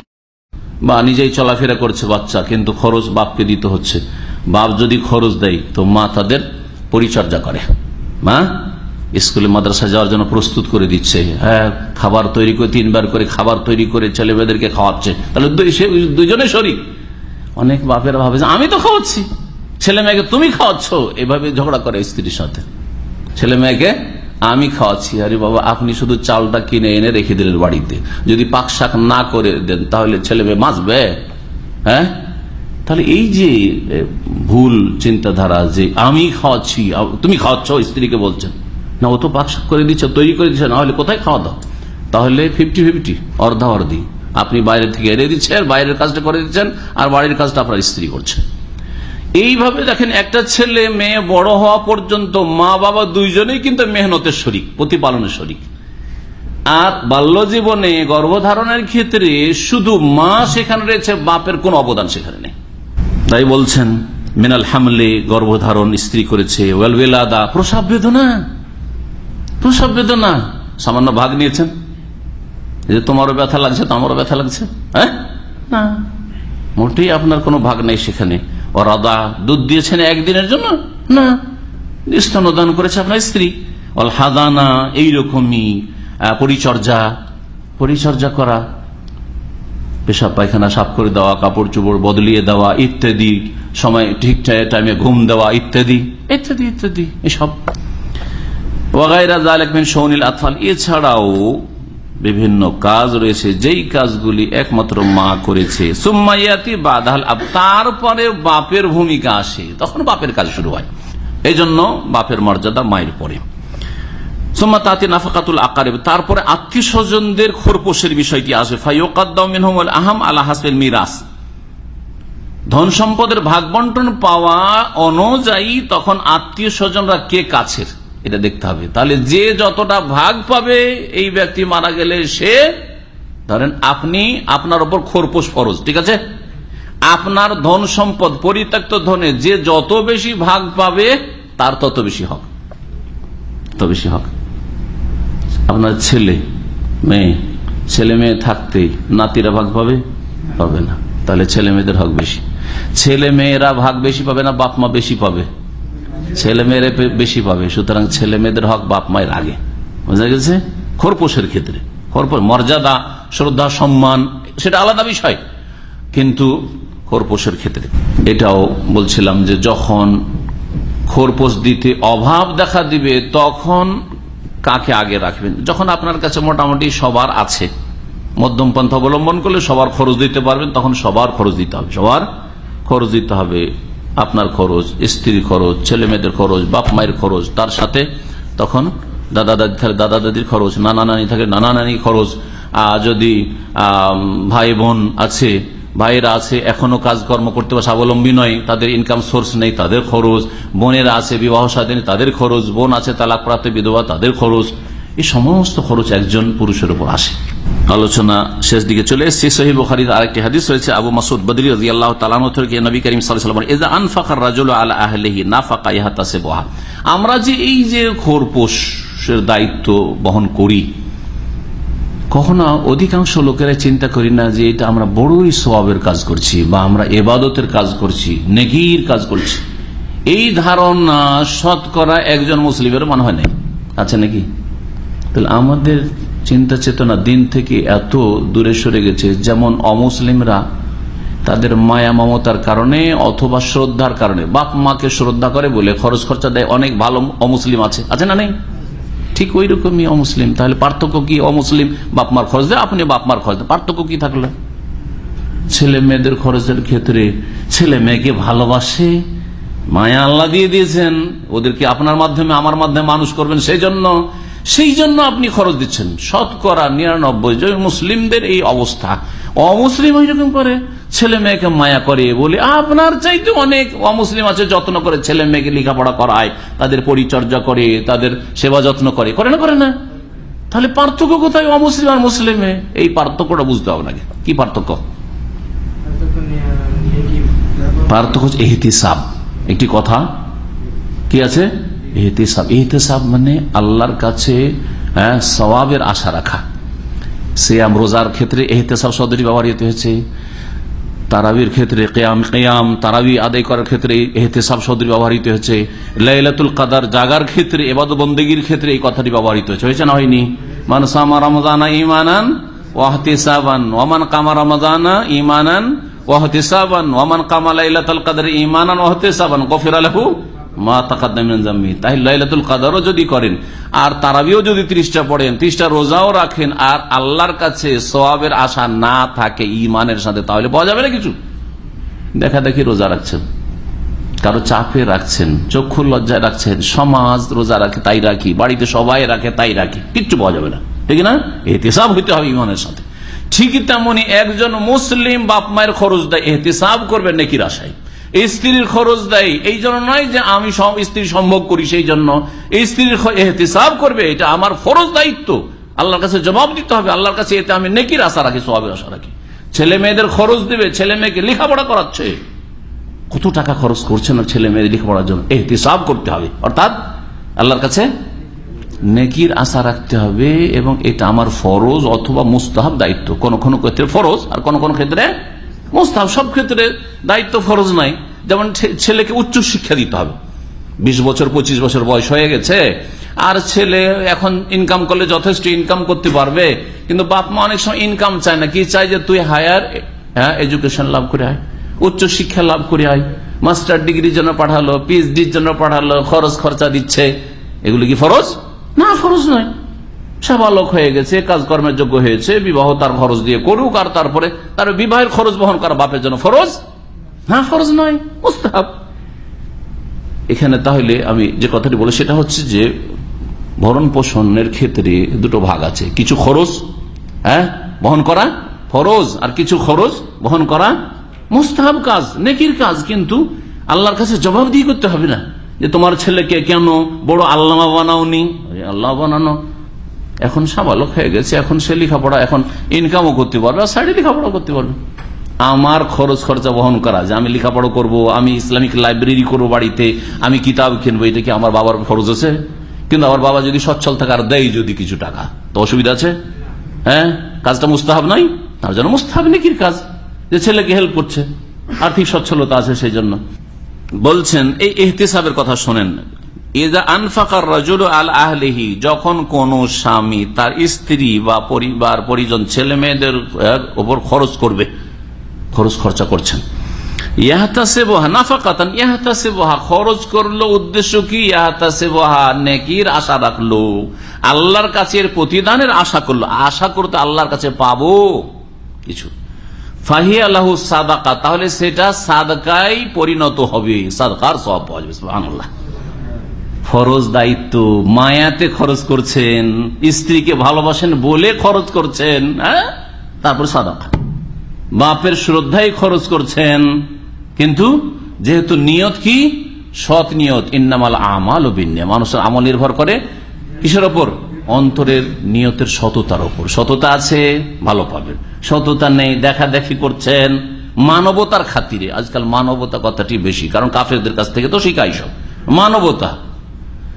বা নিজেই চলাফেরা করছে বাচ্চা, কিন্তু খরচ বাপকে দিতে হচ্ছে। বাপ যদি খরচ দেয়, তো মা তাদের পরিচর্যা করে। মা, স্কুলে মাদ্রাসা যাওয়ার জন্য প্রস্তুত করে দিচ্ছে। হ্যাঁ খাবার তৈরি করে তিনবার করে খাবার তৈরি করে ছেলে মেয়েদেরকে খাওয়াচ্ছে। তাহলে সে দুজনে শরিক। অনেক বাপেরা ভাবে আমি তো খাওয়াচ্ছি। ছেলে মেয়েকে, তুমি খাওয়াচ্ছ? এভাবে ঝগড়া করে স্ত্রীর সাথে। ছেলে মেয়েকে, আমি খাওয়াচ্ছি। আরে বাবা, আপনি শুধু চালটা কিনে এনে রেখে দিলেন বাড়িতে। যদি পাক শাক না করে দেন, তাহলে ছেলে মেয়ে মাসবে হ্যাঁ? তাহলে এই যে ভুল চিন্তাধারা যে, আমি খাওয়াচ্ছি তুমি খাওয়াচ্ছ? স্ত্রীকে বলছেন। না, ও তো পাক শাক করে দিচ্ছ, তৈরি করে দিচ্ছে, না হলে কোথায় খাওয়া দাও? তাহলে ফিফটি ফিফটি অর্ধা অর্ধি। আপনি বাইরে থেকে এনে দিচ্ছেন, বাইরের কাজটা করে দিচ্ছেন, আর বাড়ির কাজটা আপনার স্ত্রী করছে। এইভাবে দেখেন একটা ছেলে, মেয়ে বড় হওয়া পর্যন্ত মা বাবা দুইজনেই কিন্তু মেহনতের শরিক, প্রতিপালনের শরিক। আর বাল্য জীবনে গর্ভধারণের ক্ষেত্রে শুধু মা সেখানে রয়েছে, বাপের কোন অবদান সেখানে নেই। তাই বলছেন, মিনাল হামলে, গর্ভধারণ স্ত্রী করেছে ওয়েলওয়েলাদা প্রসাব বেদনা প্রসাব বেদনা। সামান্য ভাগ নিয়েছেন। যে তোমারও ব্যথা লাগছে তো আমারও ব্যথা লাগছে? হ্যাঁ? না। মোটেই আপনার কোনো ভাগ নেই সেখানে। ও রাদা দুধ দিয়েছেন একদিনের জন্য? না। স্তনদান করেছে আপনার স্ত্রী। অল হাদানা এইরকমই পরিচর্যা। পরিচর্যা করা। পেশাব পায়খানা সাফ করে দেওয়া কাপড় চোপড় বদলিয়ে দেওয়া ইত্যাদি। সময় ঠিক টাইমে ঘুম দেওয়া ইত্যাদি। ইত্যাদি ইত্যাদি। এসব। ওয়াগাইরা জালেক মিন সৌনিল আতফাল। এছাড়াও বিভিন্ন কাজ রয়েছে, যেই কাজগুলি একমাত্র মা করেছে। সুম্মাইয়াতি বাদাল আব তারপরে বাপের ভূমিকা আসে। তখন বাপের কাজ শুরু হয়। এই জন্য বাপের মর্যাদা মায়ের পরে তাতে নাফাকাতুল তারপরে আত্মীয় স্বজনদের খোরপোশের বিষয়টি আসে। আহম আল্লাহ মিরাস। ধন সম্পদের ভাগ বন্টন পাওয়া অনুযায়ী তখন আত্মীয় স্বজনরা কে কাছের? এটা দেখতে হবে। তাহলে যে যতটা ভাগ পাবে, এই ব্যক্তি মারা গেলে সে, ধরেন আপনি, আপনার ওপর খোরপোশ ফরজ, ঠিক আছে? আপনার ধন সম্পদ, পরিত্যক্ত ধনে যে যত বেশি ভাগ পাবে, তার তত বেশি হক। তত বেশি হক। আপনার ছেলে, মেয়ে ছেলে মেয়ে থাকতেই নাতিরা ভাগ পাবে? পাবে না। তাহলে ছেলে মেয়েদের হক বেশি। ছেলে মেয়েরা ভাগ বেশি পাবে না, বাপ মা বেশি পাবে? ছেলে মেয়েরা বেশি পাবে, সুতরাং ছেলে মেয়েদের হক বাপ মায়ের আগে। বোঝা গেছে খোরপোশের ক্ষেত্রে। খোরপোশ, মর্যাদা, শ্রদ্ধা, সম্মান, সেটা আলাদা বিষয়। কিন্তু খোরপোশের ক্ষেত্রে। এটাও বলছিলাম যে যখন খোরপোশ দিতে অভাব দেখা দিবে, তখন কাকে আগে রাখবেন? যখন আপনার কাছে মোটামুটি সবার আছে, মধ্যম পন্থা অবলম্বন করলে সবার খরচ দিতে পারবেন, তখন সবার খরচ দিতে হবে। সবার খরচ দিতে হবে। আপনার খরচ, স্ত্রীর খরচ ছেলে মেয়েদের খরচ বাপ মায়ের খরচ, তার সাথে তখন দাদা দাদি থাকলে দাদা দাদির খরচ নানা নানি থাকে নানা নানি খরচ যদি ভাই বোন আছে, ভাইয়েরা আছে, এখনও কাজকর্ম করতে পারে স্বাবলম্বী নয়, তাদের ইনকাম সোর্স নেই, তাদের খরচ। বোনেরা আছে বিবাহ স্বাধীন তাদের খরচ। বোন আছে, তালাক প্রাপ্ত বিধবা, তাদের খরচ। এই সমস্ত খরচ একজন পুরুষের উপর আসে। আলোচনা শেষ দিকে চলে এসেছে। সহি বুখারির আরেকটি হাদিস রয়েছে, আবু মাসুদ রাজুল আলা আহলেহি আমরা যে এই যে খোরপোষের দায়িত্ব বহন করি, কখনো অধিকাংশ লোকেরা চিন্তা করি না যে এটা আমরা বড়ই সবাবের কাজ করছি বা আমরা এবাদতের কাজ করছি, নেকির কাজ করছি। এই ধারণা শতকরা একজন মুসলিমের মনে হয় নাই। আছে নাকি? তাহলে আমাদের চিন্তা চেতনা দিন থেকে এত দূরে সরে গেছে, যেমন অমুসলিমরা তাদের মায়া মমতার কারণে অথবা শ্রদ্ধার কারণে। বাপ মাকে শ্রদ্ধা করে বলে খরচ খরচা দেয়, অনেক ভালো অমুসলিম আছে। আছে না নেই? ঠিক ওই রকমই অমুসলিম। তাহলে পার্থক্য কি অমুসলিম? বাপ মার খরচ দেয়, আপনি বাপ মার খরচ দেন। পার্থক্য কি থাকল? ছেলে মেয়েদের খরচের ক্ষেত্রে ছেলে মেয়েকে ভালোবাসে, মায়া আল্লাহ দিয়ে দিয়েছেন। ওদেরকে আপনার মাধ্যমে, আমার মাধ্যমে মানুষ করবেন সেই জন্য সেই জন্য আপনি খরচ দিচ্ছেন। শতকরা নিরানব্বই মুসলিমদের এই অবস্থা। অমুসলিম ওইরকম করে, ছেলে মেয়েকে মায়া করে বলে, আপনার চাইতে অনেক অমুসলিম আছে, যত্ন করে ছেলে মেয়েকে লেখাপড়া করায়, তাদের পরিচর্যা করে, তাদের সেবা যত্ন করে। করে না করে না। তাহলে পার্থক্য কোথায় অমুসলিম আর মুসলিমে? এই পার্থক্যটা বুঝতে হবে নাকি কি পার্থক্য? পার্থক্য এহতিসাব। একটি কথা কি আছে? এহতিসাব এহতিসাব মানে আল্লাহর কাছে হ্যাঁ, সওয়াবের আশা রাখা। সিয়াম রোজার ক্ষেত্রে এহতেসাব শব্দটি ব্যবহৃত হয়েছে। তারাবির ক্ষেত্রে কেয়াম কেয়াম তারাবি আদায় করার ক্ষেত্রে এহতেসাব শব্দটি ব্যবহৃত হয়েছে। লাইলাতুল কাদার জাগার ক্ষেত্রে এবাদ বন্দগীর ক্ষেত্রে এই কথাটি ব্যবহৃত হয়েছে। হয়েছে না হয়নি? মানসামা রমজানা ইমানান ওয়াহতিসাবান ওমান কামা রমজানা ইমানান ওয়াহতিসাবান ওমান কামা লাইলাতুল কাদার ইমানান ওয়াহতিসাবান গফির আলাহু মা তাকাদ্দামি তাই লাইলাতুল কাদারও যদি করেন, আর তারাবিও যদি ত্রিশটা পড়েন, ত্রিশটা রোজাও রাখেন, আর আল্লাহর কাছে সোয়াবের আশা না থাকে ইমানের সাথে, তাহলে পাওয়া যাবে না কিছু। দেখা দেখি রোজা রাখছেন। কারও চাপে রাখছেন, চক্ষুর লজ্জায় রাখছেন, সমাজ রোজা রাখে, তাই রাখি, বাড়িতে সবাই রাখে, তাই রাখি, কিচ্ছু পাওয়া যাবে না। ঠিক না? এহতিসাব হইতে হবে ইমানের সাথে। ঠিকই তেমনি একজন মুসলিম বাপ মায়ের খরচ দেয়, এহতিসাব করবেন নেকির আশায়। স্ত্রীর খরচ দেয়। এই জন্য নয় যে আমি স্ত্রী সম্ভব করি সেই জন্য। স্ত্রীর এহতিসাব করবে, এটা আমার ফরজ দায়িত্ব। আল্লাহর কাছে জবাব দিতে হবে, আল্লাহর কাছে এতে আমি নেকির আশা রাখি সবের আশা রাখি। ছেলে মেয়েদের খরচ দেবে, ছেলে মেয়েকে লেখাপড়া করাচ্ছে। কত টাকা খরচ করছে না ছেলে মেয়েদের লেখাপড়ার জন্য? এহতিসাব করতে হবে। অর্থাৎ আল্লাহর কাছে নেকির আশা রাখতে হবে এবং এটা আমার ফরজ অথবা মুস্তাহাব দায়িত্ব। কোন কোন ক্ষেত্রে ফরজ আর কোন কোন ক্ষেত্রে মোস্তাব সব ক্ষেত্রে দায়িত্ব ফরজ নাই। যেমন ছেলেকে উচ্চ শিক্ষা দিতে হবে। বিশ বছর, পঁচিশ বছর বয়স হয়ে গেছে, আর ছেলে এখন ইনকাম করলে যথেষ্ট ইনকাম করতে পারবে। কিন্তু বাপ মা অনেক সময় ইনকাম চায় না। কি চায় যে তুই হায়ার হ্যাঁ এডুকেশন লাভ করে আয়, উচ্চ শিক্ষা লাভ করে আয় মাস্টার ডিগ্রির জন্য পাঠালো পিএইচডির জন্য পাঠালো, খরচ খরচা দিচ্ছে। এগুলো কি ফরজ? না, ফরজ নয়। সাবালক হয়ে গেছে, কাজকর্মের যোগ্য হয়েছে, বিবাহ তার খরচ দিয়ে করুক আর তারপরে তার বিবাহের খরচ বহন করা বাপের জন্য ফরজ? হ্যাঁ ফরজ নয়, মুস্তাহাব। এখানে তাহলে আমি যে কথাটি বলি, সেটা হচ্ছে যে ভরণ পোষণের ক্ষেত্রে দুটো ভাগ আছে। কিছু খরচ হ্যাঁ বহন করা ফরজ, আর কিছু খরচ বহন করা মুস্তাহাব কাজ, নেকির কাজ। কিন্তু আল্লাহর কাছে জবাব দিয়ে করতে হবে না, যে তোমার ছেলেকে কেন বড় আল্লামা বানাওনি? আল্লাহ বানানো। এখন সাবালক হয়ে গেছে, এখন সে লেখাপড়া, এখন ইনকামও করতে পারবে, আর সাইডে লেখাপড়া করতে পারবে। আমার খরচ খরচা বহন করা যে আমি লেখাপড়া করব, আমি ইসলামিক লাইব্রেরি করব বাড়িতে, আমি কিতাব কিনবো, এটা কি আমার বাবার খরচ আছে? কিন্তু আমার বাবা যদি সচ্ছল থাকে, আর দেয় যদি কিছু টাকা, তো অসুবিধা আছে? হ্যাঁ? কাজটা মুস্তাহাব নয়? তার জন্য মুস্তাহাব নেকির কাজ, যে ছেলেকে হেল্প করছে, আর্থিক সচ্ছলতা আছে সেই জন্য। বলছেন, এই এহতেসাবের কথা শোনেন আনফাকার রাজুল আল আহলেহি, যখন কোন স্বামী তার স্ত্রী বা পরিবার, পরিজন, ছেলে মেয়েদের ওপর খরচ করবে, খরচ খরচা করছেন। খরচ করল উদ্দেশ্য কি? নেকির আশা রাখল, আল্লাহর কাছে প্রতিদানের আশা করল, আশা করতে আল্লাহর কাছে পাবো কিছু। ফাহি আল্লাহ সাদাকা, তাহলে সেটা সাদকাই পরিণত হবে, সাদকার সব পাওয়া যাবে আল্লাহ ফরজ দায়িত্ব, মায়াতে খরচ করছেন, স্ত্রীকে ভালোবাসেন বলে খরচ করছেন হ্যাঁ? তারপর সাদাকা। বাপের শ্রদ্ধাই খরচ করছেন, কিন্তু যেহেতু নিয়ত কি? সৎ নিয়ত। ইন্নামাল আমাল ও বিন্যা মানুষের আমল নির্ভর করে কিসের ওপর? অন্তরের নিয়তের সততার ওপর। সততা আছে, ভালো পাবেন। সততা নেই দেখা দেখি করছেন, মানবতার খাতিরে। আজকাল মানবতা কথাটি বেশি, কারণ কাফেরদের কাছ থেকে তো শিখাই সব। মানবতা।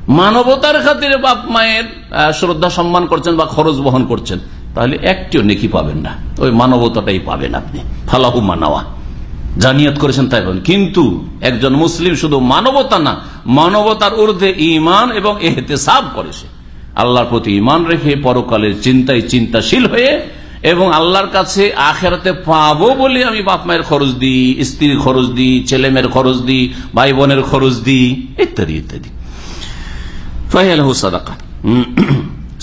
মানবতার খাতিরে বাপ মায়ের শ্রদ্ধা সম্মান করছেন বা খরচ বহন করছেন, তাহলে একটিও নেকি পাবেন না। ওই মানবতাটাই পাবেন আপনি। ফালাহু মানাওয়া। জানিয়ত করেছেন তাই বলেন। কিন্তু একজন মুসলিম শুধু মানবতা না, মানবতার ঊর্ধ্বে ইমান এবং এহতেসাব করেছে আল্লাহর প্রতি ইমান রেখে পরকালের চিন্তায় চিন্তাশীল হয়ে এবং আল্লাহর কাছে আখেরাতে পাবো বলে আমি বাপ মায়ের খরচ দিই, স্ত্রীর খরচ দিই ছেলে মেয়ের খরচ দিই, ভাই বোনের খরচ দিই, ইত্যাদি ইত্যাদি। ফাহিয়াল সাদাকা।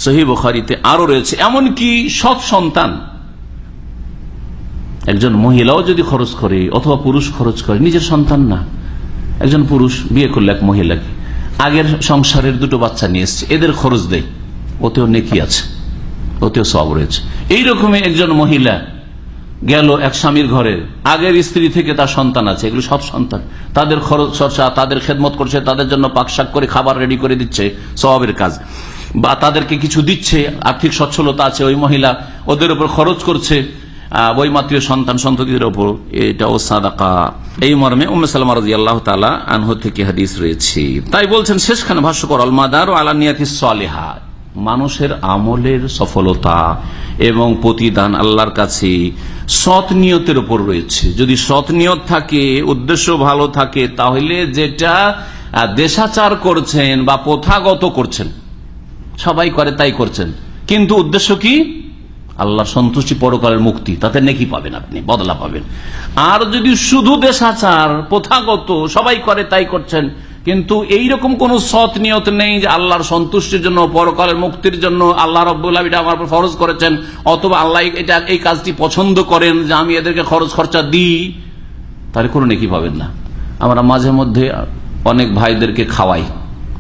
সহি বখারিতে আরও রয়েছে, এমনকি সৎ সন্তান, একজন মহিলাও যদি খরচ করে অথবা পুরুষ খরচ করে, নিজের সন্তান না, একজন পুরুষ বিয়ে করলে এক মহিলাকে আগের সংসারের দুটো বাচ্চা নিয়ে এসছে, এদের খরচ দেয়, ওতেও নেকি আছে, ওতেও সব রয়েছে। এইরকমই একজন মহিলা গেল এক স্বামীর ঘরে। আগের স্ত্রী থেকে তার সন্তান আছে, এগুলো সব সন্তান। তাদের খরচ চর্চা তাদের খেদমত করছে, তাদের জন্য পাকশাক করে খাবার রেডি করে দিচ্ছে সবের কাজ। বা তাদেরকে কিছু দিচ্ছে, আর্থিক সচ্ছলতা আছে, ওই মহিলা ওদের উপর খরচ করছে বৈমাত্রীয় সন্তান, সন্ততিদের ওপর এটাও সাদাকা। এই মর্মে উম্মে সালামা রাজি আল্লাহ তালা আনহ থেকে হাদিস রয়েছে। তাই বলছেন, শেষখানে ভাষ্যকর অলমাদার ও আলানিয়াতি সালেহা। মানুষের আমলের সফলতা এবং প্রতিদান আল্লাহর কাছে সৎ নিয়তের উপর রয়েছে। যদি সৎ নিয়ত থাকে, উদ্দেশ্য ভালো থাকে, তাহলে যেটা দেশাচার করছেন বা প্রথাগত করছেন, সবাই করে তাই করছেন। কিন্তু উদ্দেশ্য কি? আল্লাহ সন্তুষ্টি পরকালের মুক্তি, তাতে নেকি পাবেন আপনি, বদলা পাবেন। আর যদি শুধু দেশাচার, প্রথাগত, সবাই করে তাই করছেন কিন্তু এই রকম কোন সৎ নিয়ত নেই যে আল্লাহর সন্তুষ্টির জন্য, পরকালের মুক্তির জন্য আল্লাহ রব্বুল্লাহ এটা আমার ফরজ করেছেন, অথবা আল্লাহ এটা, এই কাজটি পছন্দ করেন যে আমি এদেরকে খরচ খরচা দিই। তাহলে কোনো নেকি পাবেন না। আমরা মাঝে মধ্যে অনেক ভাইদেরকে খাওয়াই।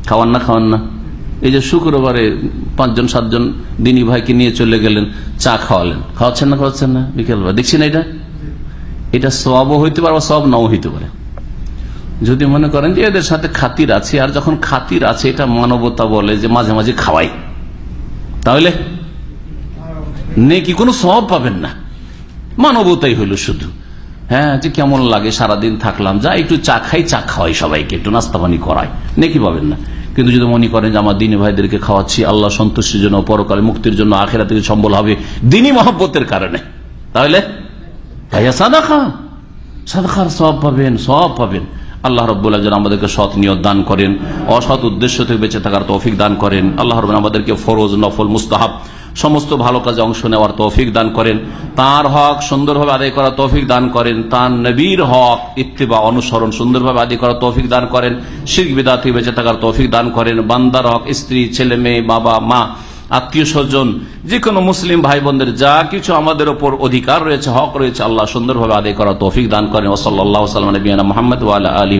খাওয়ান না খাওয়ান না। এই যে শুক্রবারে পাঁচজন, সাতজন দিনী ভাইকে নিয়ে চলে গেলেন, চা খাওয়ালেন। খাওয়াচ্ছেন না খাওয়াচ্ছেন না? বিকেলবেলা। দেখছি না এটা? এটা সবও হইতে পারে বা সব নাও হইতে পারে। যদি মনে করেন যে এদের সাথে খাতির আছে, আর যখন খাতির আছে, এটা মানবতা বলে যে মাঝে মাঝে খাওয়াই। তাহলে নেকি কোনো সব পাবেন না। মানবতাই হইল শুধু। হ্যাঁ যে কেমন লাগে, সারাদিন থাকলাম, যা একটু চা খাই, চা খাওয়াই সবাইকে, একটু নাস্তা পানি করাই। নেকি পাবেন না। কিন্তু যদি মনে করেন যে আমার দিনী ভাইদেরকে খাওয়াচ্ছি, আল্লাহ সন্তুষ্টির জন্য, পরকালে মুক্তির জন্য আখেরা থেকে সম্বল হবে, দিনী মহব্বতের কারণে। তাহলে, ভাইয়া সাদা খা সাদাখার সব পাবেন সব পাবেন। আল্লাহ রব্বুল্লাহ যেন আমাদেরকে সৎ নিয়ত দান করেন, অসৎ উদ্দেশ্য থেকে বেঁচে থাকার তৌফিক দান করেন। আল্লাহ রব আমাদেরকে ফরোজ, নফল, মুস্তাহাব সমস্ত ভালো কাজে অংশ নেওয়ার তৌফিক দান করেন। তার হক সুন্দরভাবে আদায় করার তৌফিক দান করেন। তার নবীর হক ইত্তিবা, অনুসরণ সুন্দরভাবে আদায় করার তৌফিক দান করেন। শিখ বিদা থেকে বেঁচে থাকার তৌফিক দান করেন। বান্দার হক স্ত্রী, ছেলে, মেয়ে, বাবা, মা আত্মীয় স্বজন যে কোনো মুসলিম ভাই বোনদের যা কিছু আমাদের ওপর অধিকার রয়েছে, হক রয়েছে, আল্লাহ সুন্দরভাবে আদায় করা তৌফিক দান করেন। ওসল্লাহ সাল্লাম মোহাম্মদ আলী